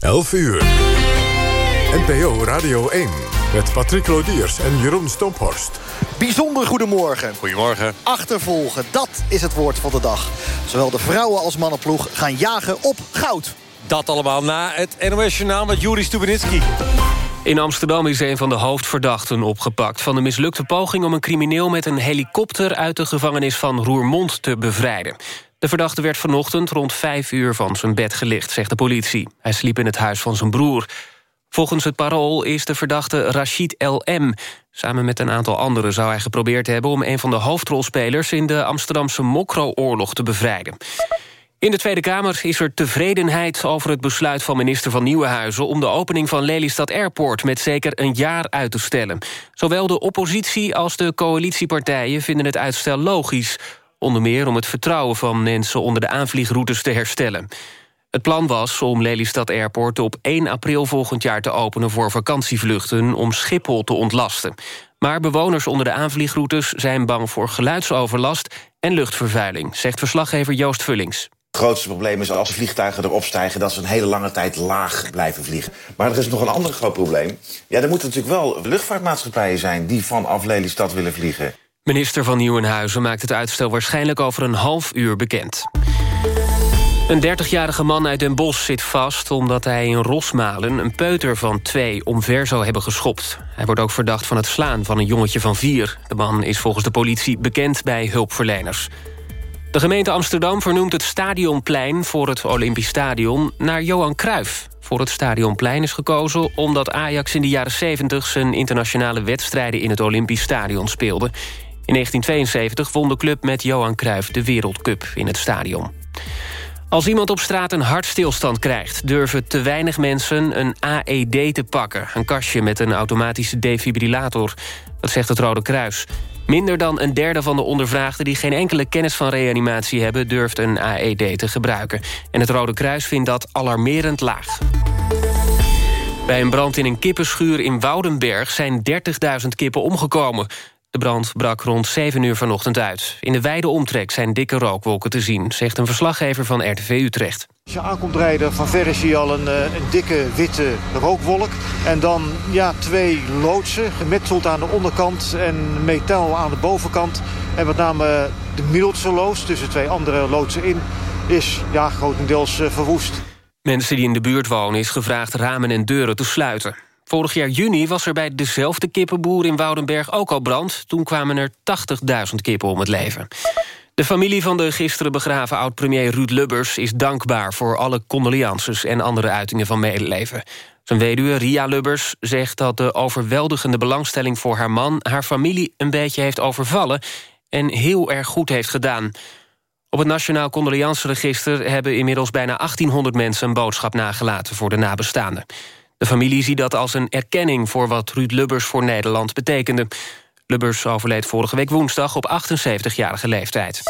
11 uur. NPO Radio 1 met Patrick Lodiers en Jeroen Stomphorst. Bijzonder goedemorgen. Goedemorgen. Achtervolgen, dat is het woord van de dag. Zowel de vrouwen als mannenploeg gaan jagen op goud. Dat allemaal na het NOS-journaal met Juri Stubenitski. In Amsterdam is een van de hoofdverdachten opgepakt... van de mislukte poging om een crimineel met een helikopter... uit de gevangenis van Roermond te bevrijden. De verdachte werd vanochtend rond vijf uur van zijn bed gelicht, zegt de politie. Hij sliep in het huis van zijn broer. Volgens het parool is de verdachte Rachid L.M. Samen met een aantal anderen zou hij geprobeerd hebben... om een van de hoofdrolspelers in de Amsterdamse Mokro-oorlog te bevrijden. In de Tweede Kamer is er tevredenheid over het besluit van minister van Nieuwenhuizen... om de opening van Lelystad Airport met zeker een jaar uit te stellen. Zowel de oppositie als de coalitiepartijen vinden het uitstel logisch... onder meer om het vertrouwen van mensen onder de aanvliegroutes te herstellen. Het plan was om Lelystad Airport op 1 april volgend jaar te openen... voor vakantievluchten om Schiphol te ontlasten. Maar bewoners onder de aanvliegroutes zijn bang voor geluidsoverlast... en luchtvervuiling, zegt verslaggever Joost Vullings. Het grootste probleem is als vliegtuigen erop stijgen... dat ze een hele lange tijd laag blijven vliegen. Maar er is nog een ander groot probleem. Ja, er moeten natuurlijk wel luchtvaartmaatschappijen zijn... die vanaf Lelystad willen vliegen. Minister van Nieuwenhuizen maakt het uitstel waarschijnlijk over een half uur bekend. Een 30-jarige man uit Den Bosch zit vast omdat hij in Rosmalen... een peuter van twee omver zou hebben geschopt. Hij wordt ook verdacht van het slaan van een jongetje van vier. De man is volgens de politie bekend bij hulpverleners. De gemeente Amsterdam vernoemt het Stadionplein voor het Olympisch Stadion naar Johan Cruijff. Voor het Stadionplein is gekozen omdat Ajax in de jaren 70 zijn internationale wedstrijden in het Olympisch Stadion speelde. In 1972 won de club met Johan Cruijff de Wereldcup in het stadion. Als iemand op straat een hartstilstand krijgt... durven te weinig mensen een AED te pakken. Een kastje met een automatische defibrillator. Dat zegt het Rode Kruis. Minder dan een derde van de ondervraagden... die geen enkele kennis van reanimatie hebben... durft een AED te gebruiken. En het Rode Kruis vindt dat alarmerend laag. Bij een brand in een kippenschuur in Woudenberg... zijn 30.000 kippen omgekomen. De brand brak rond 7 uur vanochtend uit. In de wijde omtrek zijn dikke rookwolken te zien... zegt een verslaggever van RTV Utrecht. Als je aankomt rijden, van verre zie je al een, eh, een dikke witte rookwolk. En dan ja, twee loodsen, gemetseld aan de onderkant en metaal aan de bovenkant. En met name de middelste loods, tussen twee andere loodsen in, is ja, grotendeels uh, verwoest. Mensen die in de buurt wonen is gevraagd ramen en deuren te sluiten. Vorig jaar juni was er bij dezelfde kippenboer in Woudenberg ook al brand. Toen kwamen er 80.000 kippen om het leven. De familie van de gisteren begraven oud-premier Ruud Lubbers... is dankbaar voor alle condolences en andere uitingen van medeleven. Zijn weduwe Ria Lubbers zegt dat de overweldigende belangstelling voor haar man... haar familie een beetje heeft overvallen en heel erg goed heeft gedaan. Op het Nationaal Condoleanceregister hebben inmiddels bijna 1800 mensen... een boodschap nagelaten voor de nabestaanden. De familie ziet dat als een erkenning voor wat Ruud Lubbers voor Nederland betekende. Lubbers overleed vorige week woensdag op 78-jarige leeftijd.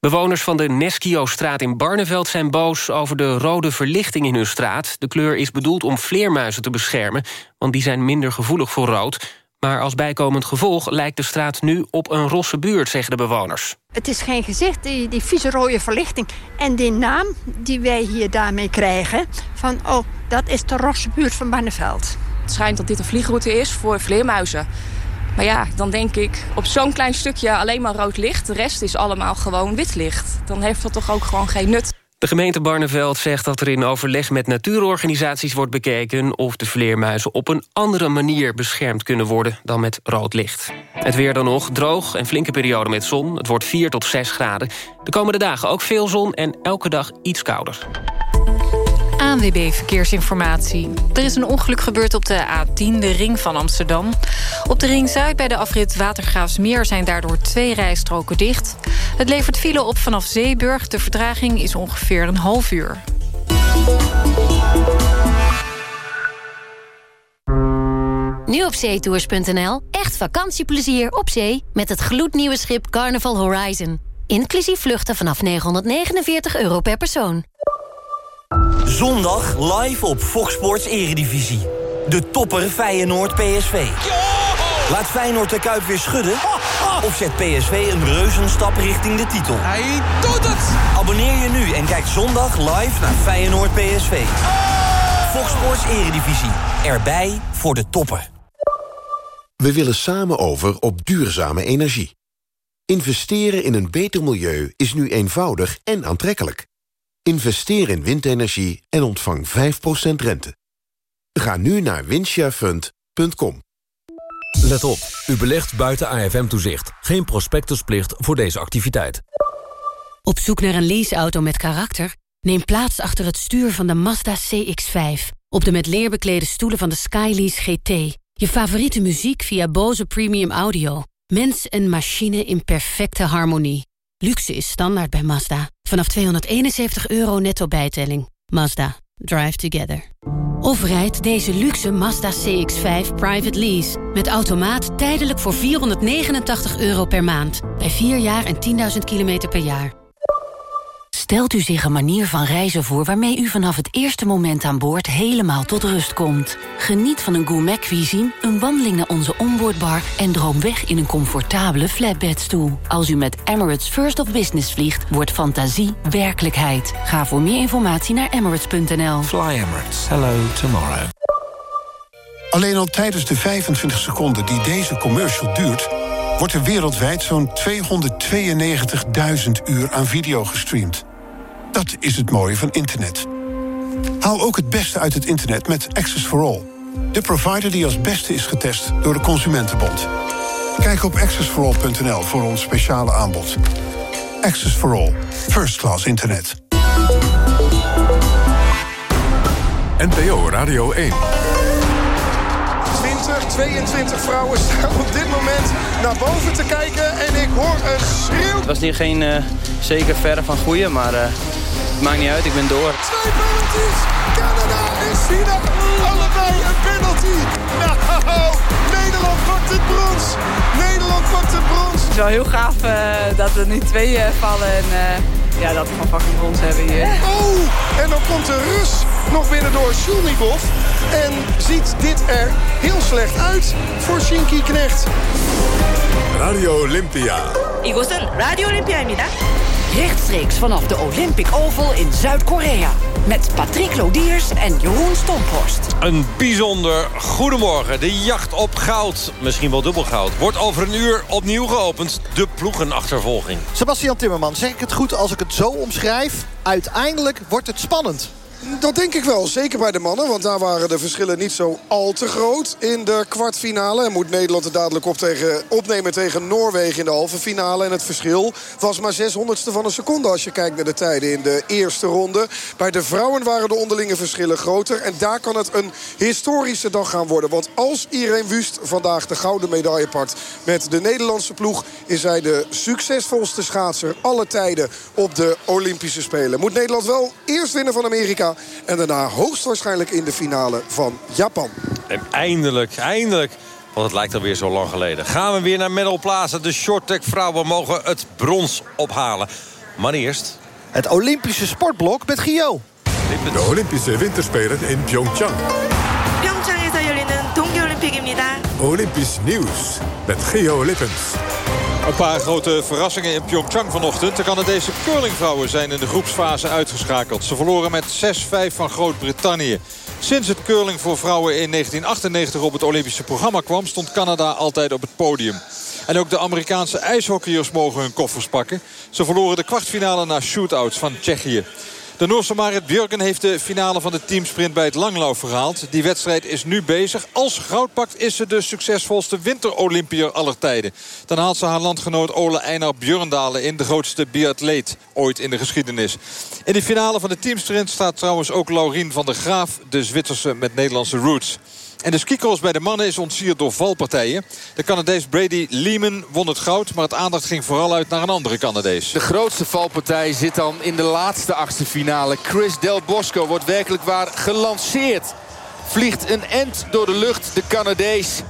Bewoners van de Neskio-straat in Barneveld zijn boos over de rode verlichting in hun straat. De kleur is bedoeld om vleermuizen te beschermen, want die zijn minder gevoelig voor rood. Maar als bijkomend gevolg lijkt de straat nu op een rosse buurt, zeggen de bewoners. Het is geen gezicht, die, die vieze rode verlichting. En die naam die wij hier daarmee krijgen... van oh, dat is de rosse buurt van Barneveld. Het schijnt dat dit een vliegroute is voor vleermuizen. Maar ja, dan denk ik, op zo'n klein stukje alleen maar rood licht... de rest is allemaal gewoon wit licht. Dan heeft dat toch ook gewoon geen nut. De gemeente Barneveld zegt dat er in overleg met natuurorganisaties wordt bekeken... of de vleermuizen op een andere manier beschermd kunnen worden dan met rood licht. Het weer dan nog, droog en flinke periode met zon. Het wordt 4 tot 6 graden. De komende dagen ook veel zon en elke dag iets kouder. ANWB Verkeersinformatie. Er is een ongeluk gebeurd op de A10, de ring van Amsterdam. Op de ring Zuid bij de afrit Watergraafsmeer zijn daardoor twee rijstroken dicht. Het levert file op vanaf Zeeburg. De vertraging is ongeveer een half uur. Nu op zeetours.nl. Echt vakantieplezier op zee met het gloednieuwe schip Carnival Horizon. Inclusief vluchten vanaf 949 euro per persoon. Zondag live op Fox Sports Eredivisie. De topper Feyenoord-PSV. Laat Feyenoord de Kuip weer schudden? Of zet PSV een reuzenstap richting de titel? Hij doet het! Abonneer je nu en kijk zondag live naar Feyenoord-PSV. Fox Sports Eredivisie. Erbij voor de toppen. We willen samen over op duurzame energie. Investeren in een beter milieu is nu eenvoudig en aantrekkelijk. Investeer in windenergie en ontvang 5% rente. Ga nu naar winsharefund.com. Let op, u belegt buiten AFM-toezicht. Geen prospectusplicht voor deze activiteit. Op zoek naar een leaseauto met karakter? Neem plaats achter het stuur van de Mazda CX-5. Op de met leer beklede stoelen van de Skylease GT. Je favoriete muziek via Bose Premium Audio. Mens en machine in perfecte harmonie. Luxe is standaard bij Mazda. Vanaf 271 euro netto bijtelling. Mazda. Drive together. Of rijd deze luxe Mazda CX-5 private lease. Met automaat tijdelijk voor 489 euro per maand. Bij 4 jaar en 10.000 kilometer per jaar. Stelt u zich een manier van reizen voor waarmee u vanaf het eerste moment aan boord helemaal tot rust komt. Geniet van een gourmet cuisine, een wandeling naar onze onboardbar en droom weg in een comfortabele flatbedstoel. Als u met Emirates First of Business vliegt, wordt fantasie werkelijkheid. Ga voor meer informatie naar emirates.nl. Fly Emirates. Hello tomorrow. Alleen al tijdens de 25 seconden die deze commercial duurt... wordt er wereldwijd zo'n 292.000 uur aan video gestreamd. Dat is het mooie van internet. Haal ook het beste uit het internet met Access for All. De provider die als beste is getest door de Consumentenbond. Kijk op accessforall.nl voor ons speciale aanbod. Access for All. First class internet. NPO Radio 1. 20, 22 vrouwen staan op dit moment naar boven te kijken. En ik hoor een schreeuw. Het was niet geen uh, zeker verre van goeie, maar uh, het maakt niet uit. Ik ben door. Twee penalties. Canada en China. Allebei een penalty. Nou, Nederland pakt het brons. Nederland pakt het brons. Het is wel heel gaaf uh, dat er nu twee vallen. En, ja, dat we gewoon fucking brons hebben hier. Oh, en dan komt de Rus nog binnen door Shulnikov. En ziet dit er heel slecht uit voor Shinky Knecht. Radio Olympia. 이곳은 Radio Olympia입니다. Rechtstreeks vanaf de Olympic Oval in Zuid-Korea. Met Patrick Lodiers en Jeroen Stomphorst. Een bijzonder goedemorgen. De jacht op goud, misschien wel dubbel goud... wordt over een uur opnieuw geopend. De ploegenachtervolging. Sebastian Timmerman, zeg ik het goed als ik het zo omschrijf? Uiteindelijk wordt het spannend. Dat denk ik wel, zeker bij de mannen. Want daar waren de verschillen niet zo al te groot in de kwartfinale. En moet Nederland het dadelijk op tegen, opnemen tegen Noorwegen in de halve finale. En het verschil was maar 600ste van een seconde als je kijkt naar de tijden in de eerste ronde. Bij de vrouwen waren de onderlinge verschillen groter. En daar kan het een historische dag gaan worden. Want als Irene Wust vandaag de gouden medaille pakt met de Nederlandse ploeg... is zij de succesvolste schaatser alle tijden op de Olympische Spelen. Moet Nederland wel eerst winnen van Amerika... En daarna hoogstwaarschijnlijk in de finale van Japan. En eindelijk, eindelijk. Want het lijkt alweer zo lang geleden. Gaan we weer naar Medal Plaza. De shorttrack vrouwen mogen het brons ophalen. Maar eerst... Het Olympische sportblok met Gio. De Olympische Winterspelen in Pyeongchang. 평창에서 열리는 동계올림픽입니다. Olympisch nieuws met Gio Lippens. Een paar grote verrassingen in Pyeongchang vanochtend. De Canadese curlingvrouwen zijn in de groepsfase uitgeschakeld. Ze verloren met 6-5 van Groot-Brittannië. Sinds het curling voor vrouwen in 1998 op het Olympische programma kwam... stond Canada altijd op het podium. En ook de Amerikaanse ijshockeyers mogen hun koffers pakken. Ze verloren de kwartfinale na shootouts van Tsjechië. De Noorse Marit Björken heeft de finale van de teamsprint bij het langlauf verhaald. Die wedstrijd is nu bezig. Als goud pakt is ze de succesvolste winterolympier aller tijden. Dan haalt ze haar landgenoot Ole Einar Björndalen in. De grootste biatleet ooit in de geschiedenis. In de finale van de teamsprint staat trouwens ook Laurien van der Graaf. De Zwitserse met Nederlandse roots. En de skicross bij de mannen is ontsierd door valpartijen. De Canadees Brady Lehman won het goud. Maar het aandacht ging vooral uit naar een andere Canadees. De grootste valpartij zit dan in de laatste achtste finale. Chris Del Bosco wordt werkelijk waar gelanceerd. Vliegt een end door de lucht, de Canadees.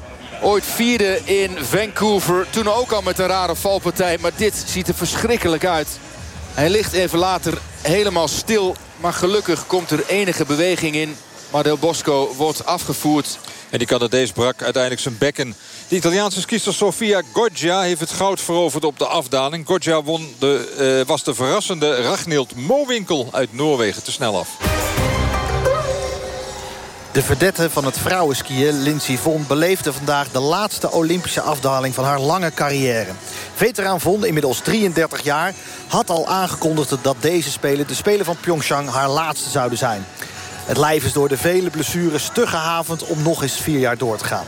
Ooit vierde in Vancouver. Toen ook al met een rare valpartij. Maar dit ziet er verschrikkelijk uit. Hij ligt even later helemaal stil. Maar gelukkig komt er enige beweging in. Maar Del Bosco wordt afgevoerd. En die Canadees brak uiteindelijk zijn bekken. De Italiaanse skister Sofia Goggia heeft het goud veroverd op de afdaling. Goggia won de, uh, was de verrassende Ragnild Mowinkel uit Noorwegen te snel af. De vedette van het vrouwenskiën, Lindsey Vonn... beleefde vandaag de laatste Olympische afdaling van haar lange carrière. Veteraan Vonn, inmiddels 33 jaar... had al aangekondigd dat deze Spelen, de Spelen van Pyeongchang... haar laatste zouden zijn. Het lijf is door de vele blessures te gehavend... om nog eens vier jaar door te gaan.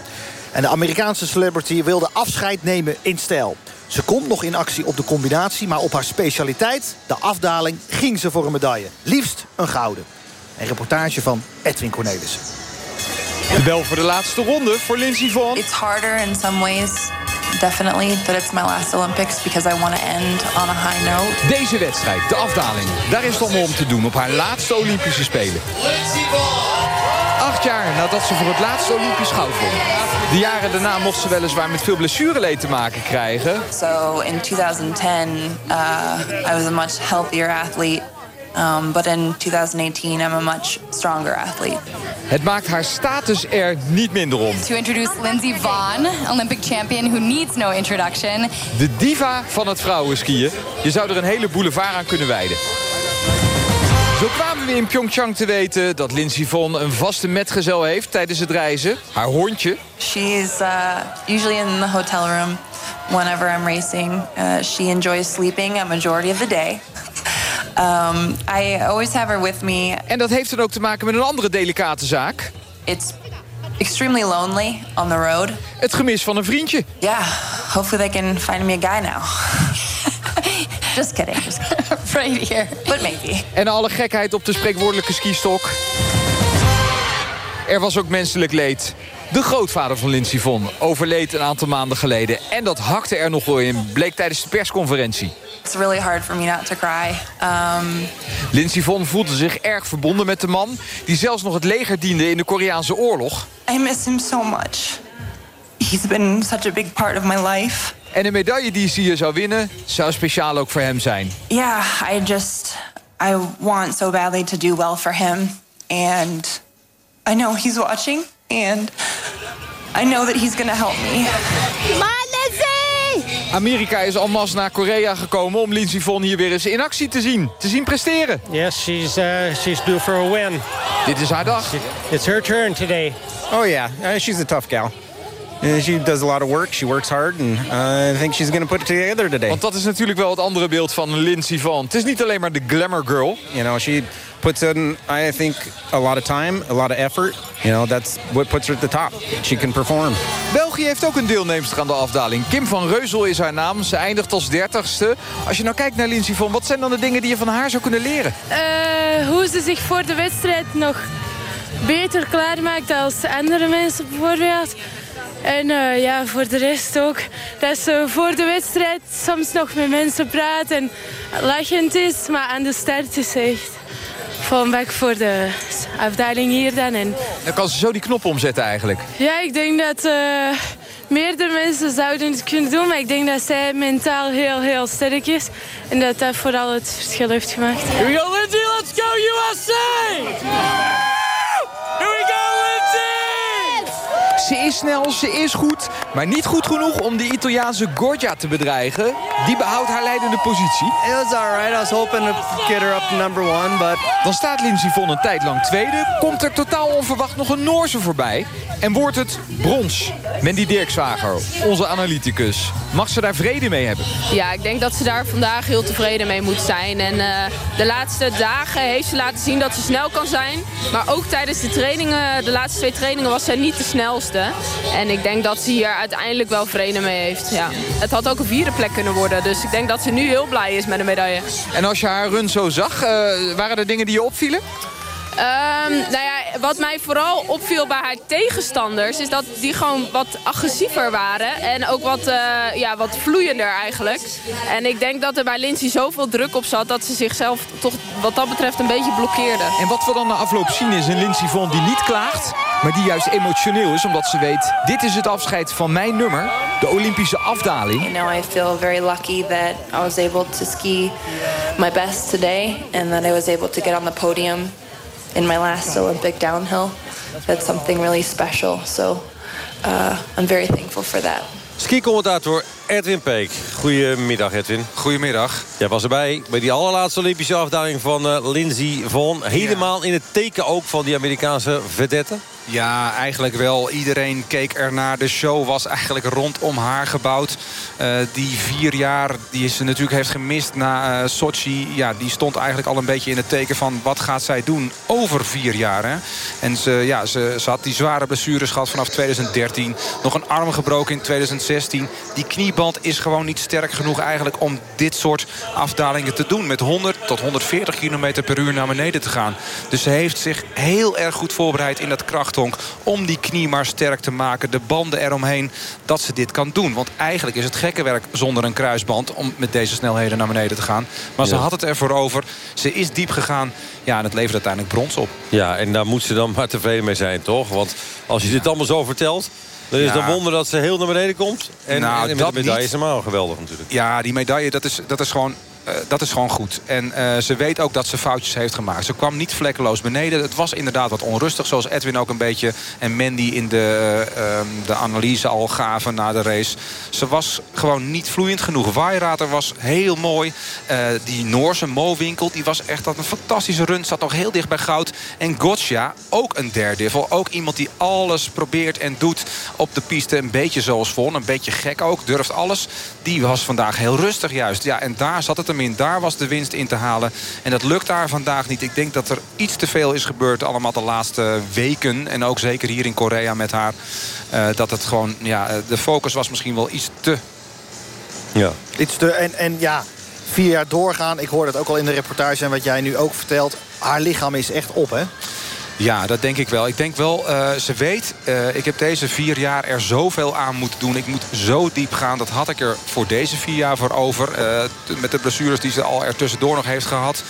En de Amerikaanse celebrity wilde afscheid nemen in stijl. Ze komt nog in actie op de combinatie... maar op haar specialiteit, de afdaling, ging ze voor een medaille. Liefst een gouden. Een reportage van Edwin Cornelissen. De bel voor de laatste ronde voor Lindsey Vonn. It's harder in some ways, definitely, but it's my last Olympics because I want to end on a high note. Deze wedstrijd, de afdaling, daar is het allemaal om te doen op haar laatste Olympische Spelen. Acht jaar nadat ze voor het laatste Olympisch goud won. De jaren daarna mocht ze weliswaar met veel blessureleed te maken krijgen. So in 2010, uh, I was a much healthier athlete. Um, but in 2018, I'm a much stronger athlete. Het maakt haar status er niet minder om. To introduce Lindsey Vonn, Olympic champion who needs no introduction. De diva van het vrouwenskiën. Je zou er een hele boulevard aan kunnen wijden. Zo kwamen we in Pyeongchang te weten dat Lindsey Vonn een vaste metgezel heeft tijdens het reizen. Haar hondje. She's uh, usually in the hotel room whenever I'm racing. Uh, she enjoys sleeping a majority of the day. Um, I always have her with me. En dat heeft dan ook te maken met een andere delicate zaak. It's extremely lonely on the road. Het gemis van een vriendje. Yeah, hopefully they can find me a guy now. Just kidding. Just kidding. right here. But maybe. En alle gekheid op de spreekwoordelijke skistok. Er was ook menselijk leed. De grootvader van Lindsey Vonn overleed een aantal maanden geleden. En dat hakte er nog wel in, bleek tijdens de persconferentie. It's really hard for me not to cry. Um, Lindsey Vonn voelde zich erg verbonden met de man... die zelfs nog het leger diende in de Koreaanse oorlog. I miss him so much. He's been such a big part of my life. En de medaille die ze hier zou winnen... zou speciaal ook voor hem zijn. Yeah, I just... I want so badly to do well for him. And I know he's watching. And I know that he's gonna help me. Amerika is al mas naar Korea gekomen om Lindsey Vonn hier weer eens in actie te zien. Te zien presteren. Yes, she's, uh, she's due for a win. Dit is haar dag. It's her turn today. Oh yeah, uh, she's a tough gal. Uh, she does a lot of work. She works hard, and uh, I think she's going to put it together today. Want dat is natuurlijk wel het andere beeld van Lindsey Vonn. Het is niet alleen maar de glamour girl. You know, she puts in, I think, a lot of time, a lot of effort. You know, that's what puts her at the top. She can perform. België heeft ook een deelnemster aan de afdaling. Kim van Reuzel is haar naam. Ze eindigt als dertigste. Als je nou kijkt naar Lindsey Vonn, wat zijn dan de dingen die je van haar zou kunnen leren? Uh, hoe ze zich voor de wedstrijd nog beter klaarmaakt als andere mensen bijvoorbeeld. En uh, ja, voor de rest ook. Dat ze voor de wedstrijd soms nog met mensen praat en lachend is. Maar aan de start is ze echt van weg voor de afdaling hier dan. En... Dan kan ze zo die knop omzetten eigenlijk. Ja, ik denk dat uh, meerdere mensen zouden het kunnen doen. Maar ik denk dat zij mentaal heel, heel sterk is. En dat dat vooral het verschil heeft gemaakt. Here we go, Lindsay. Let's go, USA! Here we go, Lindsay! Ze is snel, ze is goed, maar niet goed genoeg om de Italiaanse Gorgia te bedreigen. Die behoudt haar leidende positie. It was alright. I was hoping to get her up to number one, but... Dan staat Lindsey Vonn een tijd lang tweede. Komt er totaal onverwacht nog een Noorse voorbij. En wordt het brons. Mandy Dirkswager, onze analyticus. Mag ze daar vrede mee hebben? Ja, ik denk dat ze daar vandaag heel tevreden mee moet zijn. En uh, de laatste dagen heeft ze laten zien dat ze snel kan zijn. Maar ook tijdens de trainingen, de laatste twee trainingen was zij niet de snelste. En ik denk dat ze hier uiteindelijk wel vrede mee heeft. Ja. Het had ook een vierde plek kunnen worden. Dus ik denk dat ze nu heel blij is met de medaille. En als je haar run zo zag, uh, waren er dingen die je opvielen? Um, nou ja, wat mij vooral opviel bij haar tegenstanders... is dat die gewoon wat agressiever waren. En ook wat, uh, ja, wat vloeiender eigenlijk. En ik denk dat er bij Lindsay zoveel druk op zat... dat ze zichzelf toch wat dat betreft een beetje blokkeerde. En wat we dan na afloop zien is een Lindsay Vonn die niet klaagt... maar die juist emotioneel is, omdat ze weet... dit is het afscheid van mijn nummer, de Olympische afdaling. You know, I feel very lucky that I was able to ski my best today... and that I was able to get on the podium... in my last Olympic downhill. That's something really special. So uh, I'm very thankful for that. Ski-commentator Edwin Peek. Goedemiddag, Edwin. Goedemiddag. Jij was erbij bij die allerlaatste Olympische afdaling van uh, Lindsey Vonn. Helemaal in het teken ook van die Amerikaanse vedette. Ja, eigenlijk wel. Iedereen keek ernaar. De show was eigenlijk rondom haar gebouwd. Uh, die vier jaar die ze natuurlijk heeft gemist na uh, Sochi... Ja, die stond eigenlijk al een beetje in het teken van... wat gaat zij doen over vier jaar. Hè? En ze, ja, ze, ze had die zware blessures gehad vanaf 2013. Nog een arm gebroken in 2016. Die knieband is gewoon niet sterk genoeg eigenlijk... om dit soort afdalingen te doen. Met 100 tot 140 km per uur naar beneden te gaan. Dus ze heeft zich heel erg goed voorbereid in dat kracht om die knie maar sterk te maken. De banden eromheen. Dat ze dit kan doen. Want eigenlijk is het gekke werk zonder een kruisband. Om met deze snelheden naar beneden te gaan. Maar ze had het ervoor over. Ze is diep gegaan. Ja, en het levert uiteindelijk brons op. Ja, en daar moet ze dan maar tevreden mee zijn, toch? Want als je dit allemaal zo vertelt... Dan is een wonder dat ze heel naar beneden komt. En, nou, en dat de medaille niet. is helemaal geweldig natuurlijk. Ja, die medaille, dat is, dat is gewoon uh, dat is gewoon goed. En uh, ze weet ook dat ze foutjes heeft gemaakt. Ze kwam niet vlekkeloos beneden. Het was inderdaad wat onrustig. Zoals Edwin ook een beetje en Mandy in de, uh, de analyse al gaven na de race. Ze was gewoon niet vloeiend genoeg. Waairater was heel mooi. die Noorse Mowinkel, die was echt dat een fantastische run. Zat nog heel dicht bij goud. En Gotcha, ook een daredevil. Ook iemand die alles probeert en doet op de piste. Een beetje zoals Von. Een beetje gek ook. Durft alles. Die was vandaag heel rustig juist. Ja, en daar zat het hem Daar was de winst in te halen. En dat lukt daar vandaag niet. Ik denk dat er iets te veel is gebeurd allemaal de laatste weken. En ook zeker hier in Korea met haar. Uh, dat het gewoon, ja, de focus was misschien wel iets te... Ja. Iets te, en, en ja, vier jaar doorgaan. Ik hoorde het ook al in de reportage en wat jij nu ook vertelt. Haar lichaam is echt op, hè? Ja, dat denk ik wel. Ik denk wel, uh, ze weet, uh, ik heb deze vier jaar er zoveel aan moeten doen. Ik moet zo diep gaan. Dat had ik er voor deze vier jaar voor over. Uh, met de blessures die ze al er tussendoor nog heeft gehad.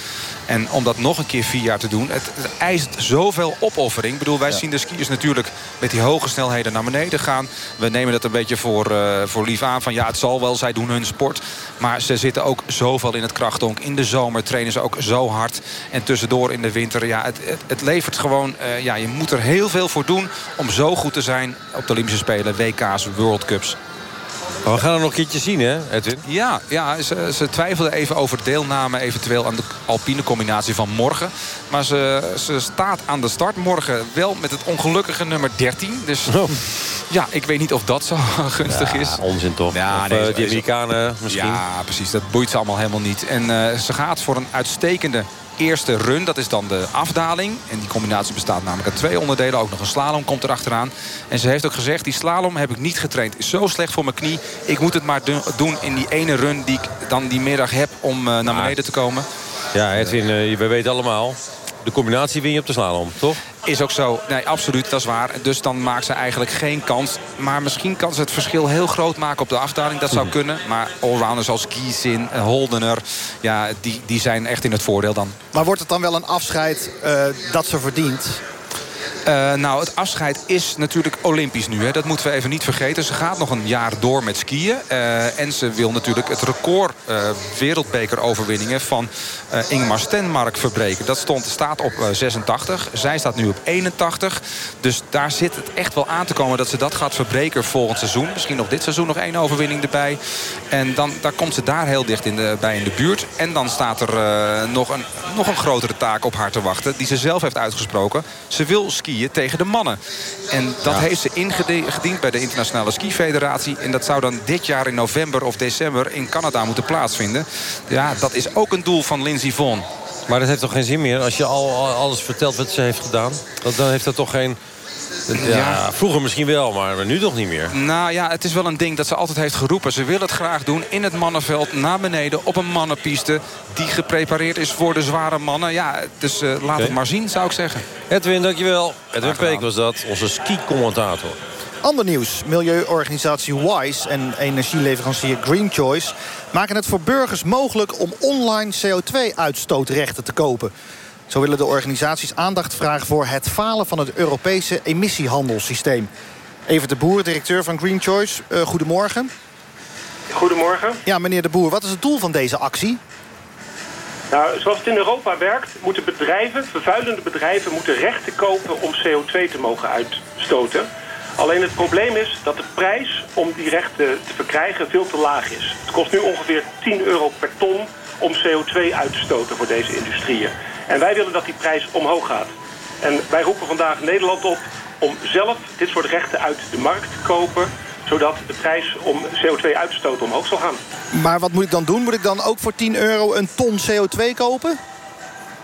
En om dat nog een keer vier jaar te doen, het, het eist zoveel opoffering. Ik bedoel, wij ja. zien de skiers natuurlijk met die hoge snelheden naar beneden gaan. We nemen dat een beetje voor, uh, voor lief aan. Van ja, het zal wel, zij doen hun sport. Maar ze zitten ook zoveel in het krachtonk. In de zomer trainen ze ook zo hard. En tussendoor in de winter, ja, het, het, het levert gewoon... Uh, ja, je moet er heel veel voor doen om zo goed te zijn op de Olympische Spelen, WK's, World Cups. Maar we gaan er nog een keertje zien, hè, Edwin? Ja, ja ze, ze twijfelden even over deelname eventueel aan de alpine combinatie van morgen. Maar ze, ze staat aan de start morgen wel met het ongelukkige nummer 13. Dus oh. ja, ik weet niet of dat zo gunstig ja, is. onzin toch? Ja, of, nee, uh, die Amerikanen misschien? Ja, precies. Dat boeit ze allemaal helemaal niet. En uh, ze gaat voor een uitstekende eerste run. Dat is dan de afdaling. En die combinatie bestaat namelijk uit twee onderdelen. Ook nog een slalom komt erachteraan. En ze heeft ook gezegd, die slalom heb ik niet getraind. Is zo slecht voor mijn knie. Ik moet het maar doen in die ene run die ik dan die middag heb om uh, naar beneden te komen. Ja, Edwin, uh, we weten allemaal. De combinatie win je op de slalom, toch? Is ook zo. Nee, absoluut, dat is waar. Dus dan maakt ze eigenlijk geen kans. Maar misschien kan ze het verschil heel groot maken op de afdaling. Dat zou kunnen. Maar allrounders als Giesin, Holdener... Ja, die, die zijn echt in het voordeel dan. Maar wordt het dan wel een afscheid uh, dat ze verdient? Uh, nou, het afscheid is natuurlijk olympisch nu. Hè. Dat moeten we even niet vergeten. Ze gaat nog een jaar door met skiën. Uh, en ze wil natuurlijk het record uh, wereldbekeroverwinningen... van Ingmar Stenmark verbreken. Dat stond, staat op 86. Zij staat nu op 81. Dus daar zit het echt wel aan te komen dat ze dat gaat verbreken volgend seizoen. Misschien nog dit seizoen nog één overwinning erbij. En dan daar komt ze daar heel dicht in de, bij in de buurt. En dan staat er nog, een, nog een grotere taak op haar te wachten... die ze zelf heeft uitgesproken. Ze wil skiën tegen de mannen. En dat ja. heeft ze ingediend bij de Internationale Ski Federatie. En dat zou dan dit jaar in november of december in Canada moeten plaatsvinden. Ja, dat is ook een doel van Lindsey Vonn. Maar dat heeft toch geen zin meer als je al alles vertelt wat ze heeft gedaan? Dan heeft dat toch geen... Ja, ja, vroeger misschien wel, maar nu toch niet meer. Nou ja, het is wel een ding dat ze altijd heeft geroepen. Ze wil het graag doen in het mannenveld, naar beneden, op een mannenpiste... die geprepareerd is voor de zware mannen. Ja, dus uh, laat okay. het maar zien, zou ik zeggen. Edwin, dankjewel. Edwin Peek was dat, onze ski-commentator. Ander nieuws. Milieuorganisatie WISE en energieleverancier Green Choice... maken het voor burgers mogelijk om online CO2-uitstootrechten te kopen. Zo willen de organisaties aandacht vragen voor het falen van het Europese emissiehandelssysteem. Even de Boer, directeur van Green Choice. Uh, goedemorgen. Goedemorgen. Ja, meneer de Boer, wat is het doel van deze actie? Nou, zoals het in Europa werkt, moeten bedrijven, vervuilende bedrijven, moeten rechten kopen om CO2 te mogen uitstoten. Alleen het probleem is dat de prijs om die rechten te verkrijgen veel te laag is. Het kost nu ongeveer 10 euro per ton om CO2 uit te stoten voor deze industrieën. En wij willen dat die prijs omhoog gaat. En wij roepen vandaag Nederland op om zelf dit soort rechten uit de markt te kopen zodat de prijs om CO2-uitstoot omhoog zal gaan. Maar wat moet ik dan doen? Moet ik dan ook voor 10 euro een ton CO2 kopen?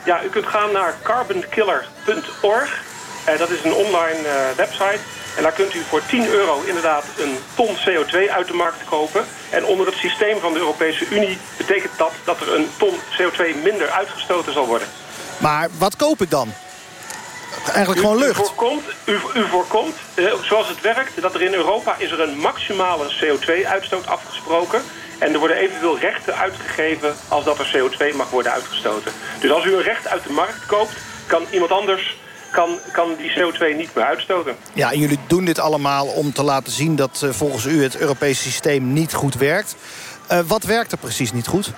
Ja, u kunt gaan naar carbonkiller.org. Uh, dat is een online uh, website. En daar kunt u voor 10 euro inderdaad een ton CO2 uit de markt kopen. En onder het systeem van de Europese Unie betekent dat dat er een ton CO2 minder uitgestoten zal worden. Maar wat koop ik dan? Eigenlijk gewoon lucht. U voorkomt, u, u voorkomt eh, zoals het werkt, dat er in Europa is er een maximale CO2-uitstoot afgesproken. En er worden evenveel rechten uitgegeven als dat er CO2 mag worden uitgestoten. Dus als u een recht uit de markt koopt, kan iemand anders kan, kan die CO2 niet meer uitstoten. Ja, en jullie doen dit allemaal om te laten zien dat uh, volgens u het Europese systeem niet goed werkt. Uh, wat werkt er precies niet goed?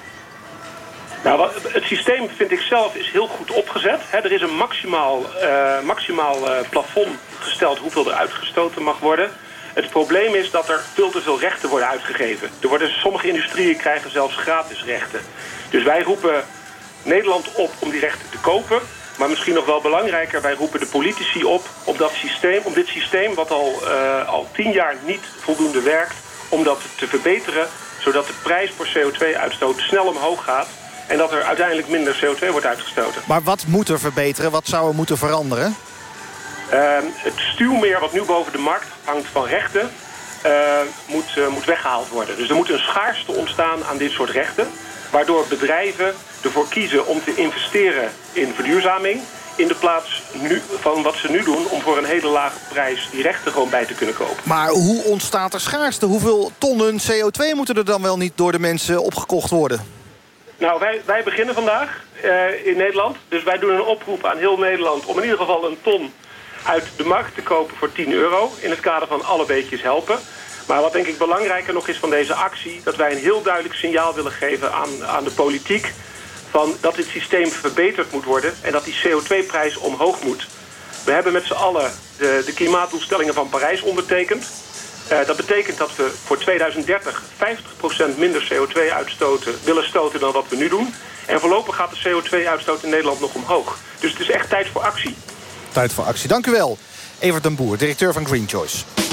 Nou, het systeem vind ik zelf is heel goed opgezet. Er is een maximaal, uh, maximaal uh, plafond gesteld hoeveel er uitgestoten mag worden. Het probleem is dat er veel te veel rechten worden uitgegeven. Er worden, sommige industrieën krijgen zelfs gratis rechten. Dus wij roepen Nederland op om die rechten te kopen. Maar misschien nog wel belangrijker, wij roepen de politici op om, dat systeem, om dit systeem, wat al, uh, al tien jaar niet voldoende werkt, om dat te verbeteren, zodat de prijs voor CO2-uitstoot snel omhoog gaat en dat er uiteindelijk minder CO2 wordt uitgestoten. Maar wat moet er verbeteren? Wat zou er moeten veranderen? Uh, het stuwmeer wat nu boven de markt hangt van rechten... Uh, moet, uh, moet weggehaald worden. Dus er moet een schaarste ontstaan aan dit soort rechten... waardoor bedrijven ervoor kiezen om te investeren in verduurzaming... in de plaats nu, van wat ze nu doen... om voor een hele lage prijs die rechten gewoon bij te kunnen kopen. Maar hoe ontstaat er schaarste? Hoeveel tonnen CO2 moeten er dan wel niet door de mensen opgekocht worden? Nou, wij, wij beginnen vandaag uh, in Nederland. Dus wij doen een oproep aan heel Nederland... om in ieder geval een ton uit de markt te kopen voor 10 euro... in het kader van alle beetjes helpen. Maar wat denk ik belangrijker nog is van deze actie... dat wij een heel duidelijk signaal willen geven aan, aan de politiek... Van dat dit systeem verbeterd moet worden... en dat die CO2-prijs omhoog moet. We hebben met z'n allen de, de klimaatdoelstellingen van Parijs ondertekend... Uh, dat betekent dat we voor 2030 50% minder CO2 uitstoten, willen stoten dan wat we nu doen. En voorlopig gaat de CO2-uitstoot in Nederland nog omhoog. Dus het is echt tijd voor actie. Tijd voor actie. Dank u wel. Evert den Boer, directeur van Green Choice.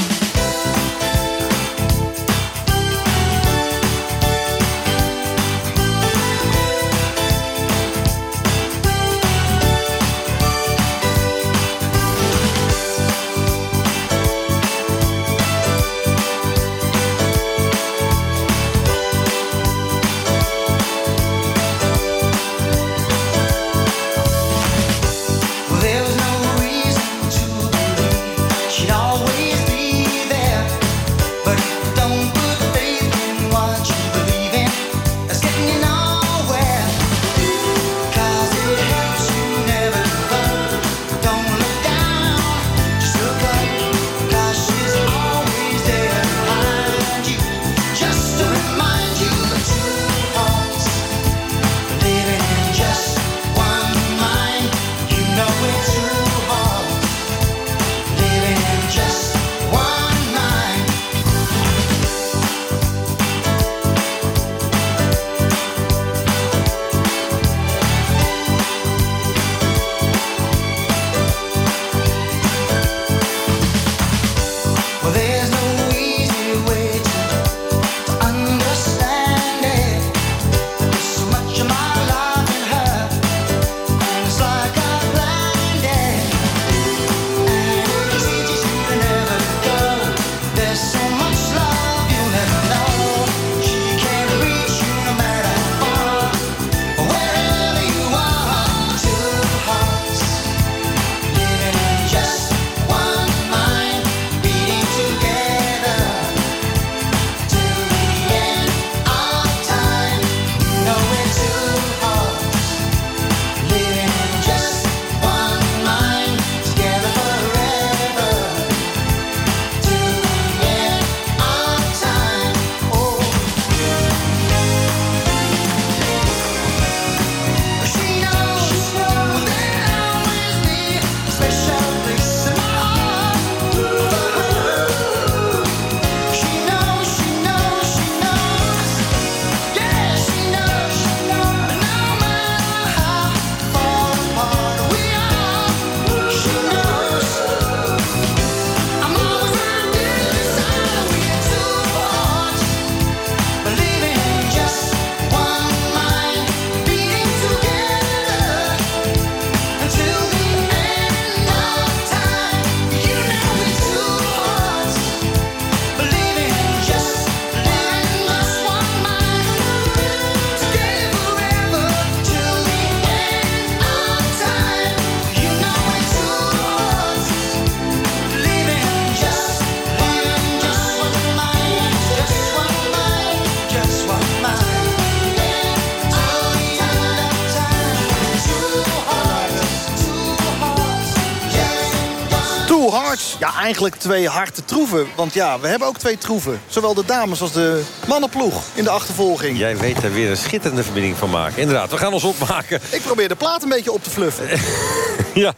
Eigenlijk twee harte troeven. Want ja, we hebben ook twee troeven. Zowel de dames als de mannenploeg in de achtervolging. Jij weet er weer een schitterende verbinding van maken. Inderdaad, we gaan ons opmaken. Ik probeer de plaat een beetje op te fluffen. ja.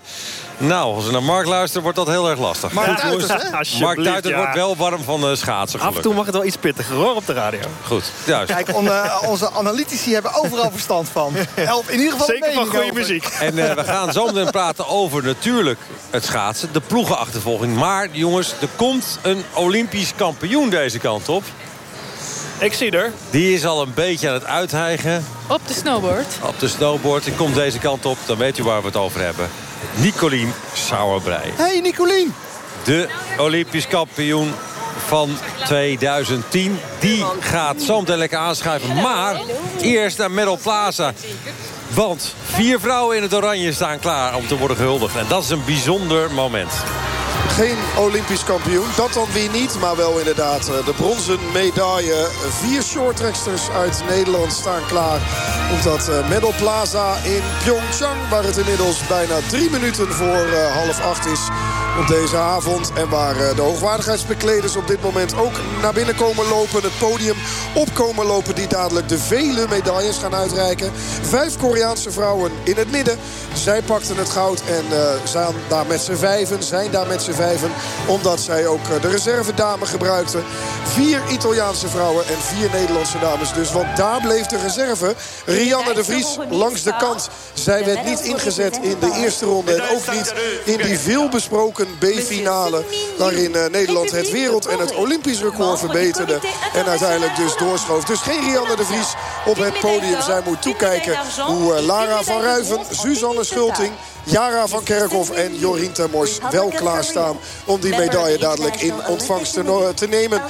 Nou, als we naar Mark luisteren, wordt dat heel erg lastig. Mark Duiters, hè? Mark Duiters wordt wel warm van de schaatsen, Af en toe mag het wel iets pittiger hoor op de radio. Goed, juist. Kijk, on- eh, onze analytici hebben overal verstand van. Help in ieder geval Zeker van goede over. muziek. En eh, we gaan zo meteen praten over natuurlijk het schaatsen. De ploegenachtervolging. Maar jongens, er komt een Olympisch kampioen deze kant op. Ik zie er. Die is al een beetje aan het uithijgen Op de snowboard. op de snowboard. Die komt deze kant op. Dan weet u waar we het over hebben. Nicolien Sauerbrei. Hey Nicolien. De Olympisch kampioen van 2010. Die gaat zo meteen lekker aanschuiven. Maar eerst naar Medal Plaza. Want vier vrouwen in het oranje staan klaar om te worden gehuldigd. En dat is een bijzonder moment. Geen Olympisch kampioen, dat dan weer niet. Maar wel inderdaad eh, de bronzen medaille. Vier shorttracksters uit Nederland staan klaar. Op dat eh, Medal Plaza in Pyeongchang. Waar het inmiddels bijna drie minuten voor eh, half acht is op deze avond. En waar eh, de hoogwaardigheidsbekleders op dit moment ook naar binnen komen lopen. Het podium opkomen lopen die dadelijk de vele medailles gaan uitreiken. Vijf Koreaanse vrouwen in het midden. Zij pakten het goud en eh, zijn daar met z'n vijven. Zijn daar met z'n vijven. Omdat zij ook eh, de reservedame gebruikten. Vier Italiaanse vrouwen en vier Nederlandse dames dus. Want daar bleef de reserve. Rianne de Vries langs de kant. Zij werd niet ingezet in de eerste ronde. En ook niet in die veelbesproken B-finale. Waarin eh, Nederland het wereld- en het Olympisch record verbeterde. En uiteindelijk dus doorschoof. Dus geen Rianne de Vries op het podium. Zij moet toekijken hoe eh, Lara van Ruiven, Suzanne Schulting... Yara van Kerkhoff en Jorien Termors wel klaarstaan... om die medaille dadelijk in ontvangst te, nemen.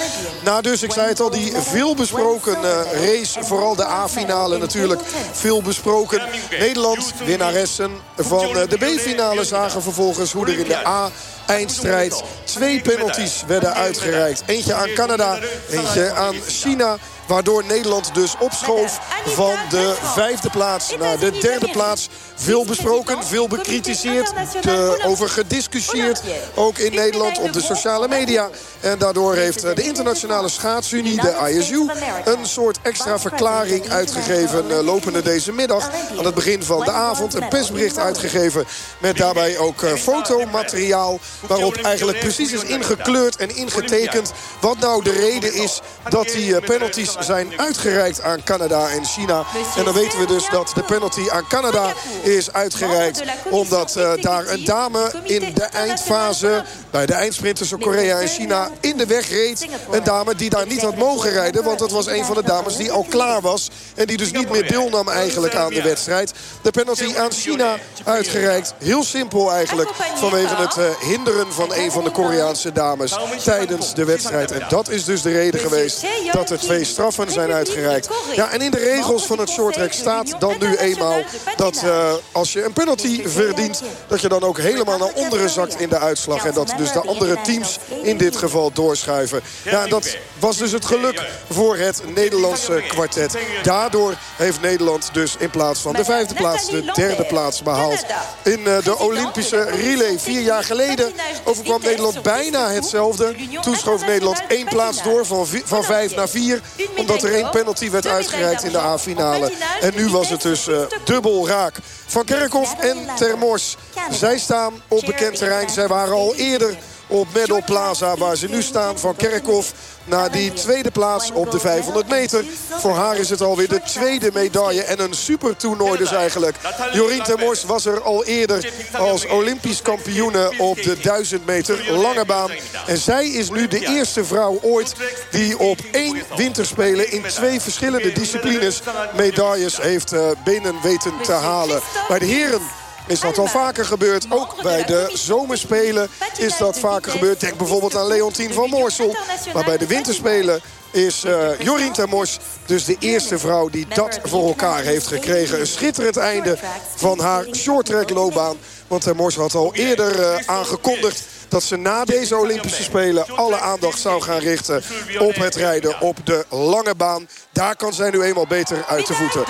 Na dus, ik zei het al, die veelbesproken eh, race... vooral de A-finale natuurlijk, veel besproken. Nederland, winnaressen van eh, de B-finale... zagen vervolgens hoe er in de A eindstrijd twee penalties werden uitgereikt. Eentje aan Canada, eentje aan China... Waardoor Nederland dus opschoof van de vijfde plaats naar de derde plaats. Veel besproken, veel bekritiseerd, te, over gediscussieerd. Ook in Nederland op de sociale media. En daardoor heeft eh, de internationale schaatsunie, de ISU... een soort extra verklaring uitgegeven eh, lopende deze middag. Aan het begin van de avond een persbericht uitgegeven... met daarbij ook eh, fotomateriaal waarop eigenlijk precies is ingekleurd en ingetekend... wat nou de reden is dat die eh, penalties zijn uitgereikt aan Canada en China. En dan weten we dus dat de penalty aan Canada is uitgereikt... omdat eh, daar een dame in de eindfase... bij de eindsprint tussen Korea en China in de weg reed. Een dame die daar niet had mogen rijden... want dat was een van de dames die al klaar was... en die dus niet meer deelnam eigenlijk aan de wedstrijd. De penalty aan China uitgereikt. Heel simpel eigenlijk. Vanwege het eh, hinderen van een van de Koreaanse dames... tijdens de wedstrijd. En dat is dus de reden geweest dat er twee straffen zijn uitgereikt. Ja, en in de regels van het shorttrack staat dan nu eenmaal... dat eh, als je een penalty verdient... dat je dan ook helemaal naar onderen zakt in de uitslag. En dat dus de andere teams in dit geval doorschuiven. Ja, dat was dus het geluk voor het Nederlandse kwartet. Daardoor heeft Nederland dus in plaats van de vijfde plaats... de derde plaats behaald. In eh, de Olympische relay vier jaar geleden overkwam Nederland bijna hetzelfde. Toen schoof Nederland één plaats door van, van vijf naar vier. Omdat er één penalty werd uitgereikt in de A-finale. En nu was het dus eh, dubbel raak. Van Kerkhoff en Termors. Zij staan op bekend terrein. Zij waren al eerder op Medal Plaza waar ze nu staan. Van Kerkhoff naar die tweede plaats op de 500 meter. Voor haar is het alweer de tweede medaille en een supertoernooi dus eigenlijk. Jorien Termors was er al eerder als Olympisch kampioene op de 1000 meter lange baan. En zij is nu de eerste vrouw ooit die op één winterspelen in twee verschillende disciplines medailles heeft eh, binnen weten te halen. Bij de heren is dat al vaker gebeurd. Ook bij de zomerspelen is dat vaker gebeurd. Denk bijvoorbeeld aan Leontien van Moorsel. Maar bij de winterspelen is uh, Jorien Termors dus de eerste vrouw die dat voor elkaar heeft gekregen. Een schitterend einde van haar shorttrack loopbaan. Want Termors had al eerder uh, aangekondigd dat ze na deze Olympische Spelen alle aandacht zou gaan richten op het rijden op de lange baan. Daar kan zij nu eenmaal beter uit de voeten.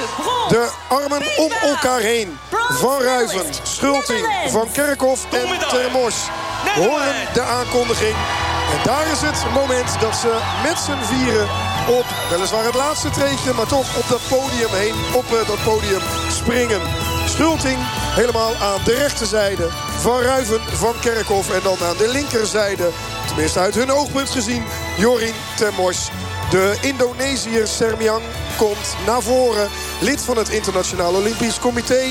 De armen om elkaar heen. Van Ruiven, Schulting, Van Kerkhoff en Termors. Horen de aankondiging. En daar is het moment dat ze met z'n vieren op, weliswaar het laatste treedje... maar toch op dat podium heen, op eh, dat podium springen. Schulting helemaal aan de rechterzijde. Van Ruiven, Van Kerkhoff en dan aan de linkerzijde. Tenminste uit hun oogpunt gezien, Jorin Temmos. De Indonesiër Sermiang komt naar voren. Lid van het Internationaal Olympisch Comité.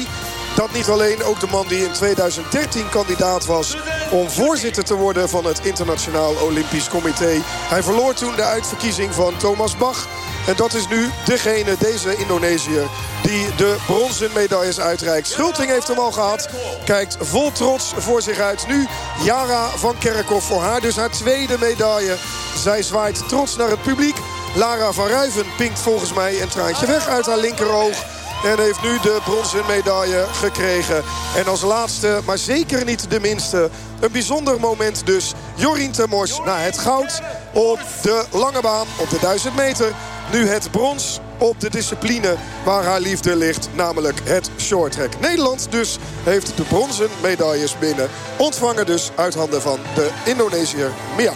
Dat niet alleen, ook de man die in 2013 kandidaat was... om voorzitter te worden van het Internationaal Olympisch Comité. Hij verloor toen de uitverkiezing van Thomas Bach. En dat is nu degene, deze Indonesiër, die de bronzen medailles uitreikt. Schulting heeft hem al gehad. Kijkt vol trots voor zich uit. Nu Yara van Kerkhoff voor haar dus haar tweede medaille. Zij zwaait trots naar het publiek. Lara van Ruiven pinkt volgens mij een traantje weg uit haar linkeroog. En heeft nu de bronzen medaille gekregen. En als laatste, maar zeker niet de minste... een bijzonder moment dus. Jorien Temors na het goud op de lange baan op de 1000 meter. Nu het brons op de discipline waar haar liefde ligt. Namelijk het shorttrack. Nederland dus heeft de bronzen medailles binnen. Ontvangen dus uit handen van de Indonesiër Mia.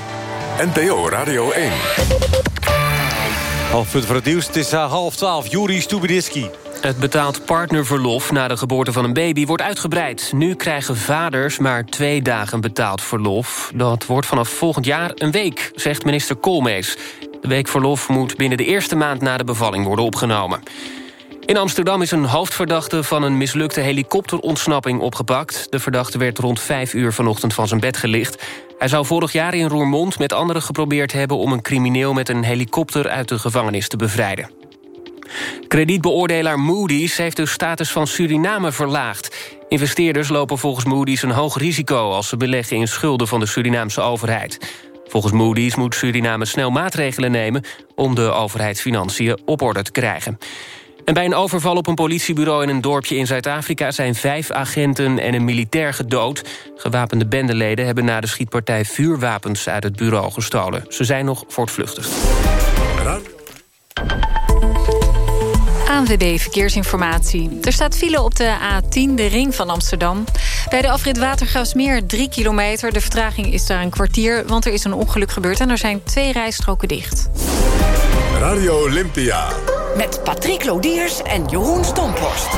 NPO Radio 1. Half punt voor het nieuws. Het is uh, half twaalf. Juri Stubidiski. Het betaald partnerverlof na de geboorte van een baby wordt uitgebreid. Nu krijgen vaders maar twee dagen betaald verlof. Dat wordt vanaf volgend jaar een week, zegt minister Koolmees. De week verlof moet binnen de eerste maand na de bevalling worden opgenomen. In Amsterdam is een hoofdverdachte van een mislukte helikopterontsnapping opgepakt. De verdachte werd rond vijf uur vanochtend van zijn bed gelicht. Hij zou vorig jaar in Roermond met anderen geprobeerd hebben... om een crimineel met een helikopter uit de gevangenis te bevrijden. Kredietbeoordelaar Moody's heeft de status van Suriname verlaagd. Investeerders lopen volgens Moody's een hoog risico... als ze beleggen in schulden van de Surinaamse overheid. Volgens Moody's moet Suriname snel maatregelen nemen... om de overheidsfinanciën op orde te krijgen. En bij een overval op een politiebureau in een dorpje in Zuid-Afrika... zijn vijf agenten en een militair gedood. Gewapende bendeleden hebben na de schietpartij vuurwapens uit het bureau gestolen. Ze zijn nog voortvluchtig. ANWB Verkeersinformatie. Er staat file op de A10, de ring van Amsterdam. Bij de afrit Watergraafsmeer 3 kilometer. De vertraging is daar een kwartier, want er is een ongeluk gebeurd... en er zijn twee rijstroken dicht. Radio Olympia. Met Patrick Lodiers en Jeroen Stomphorst.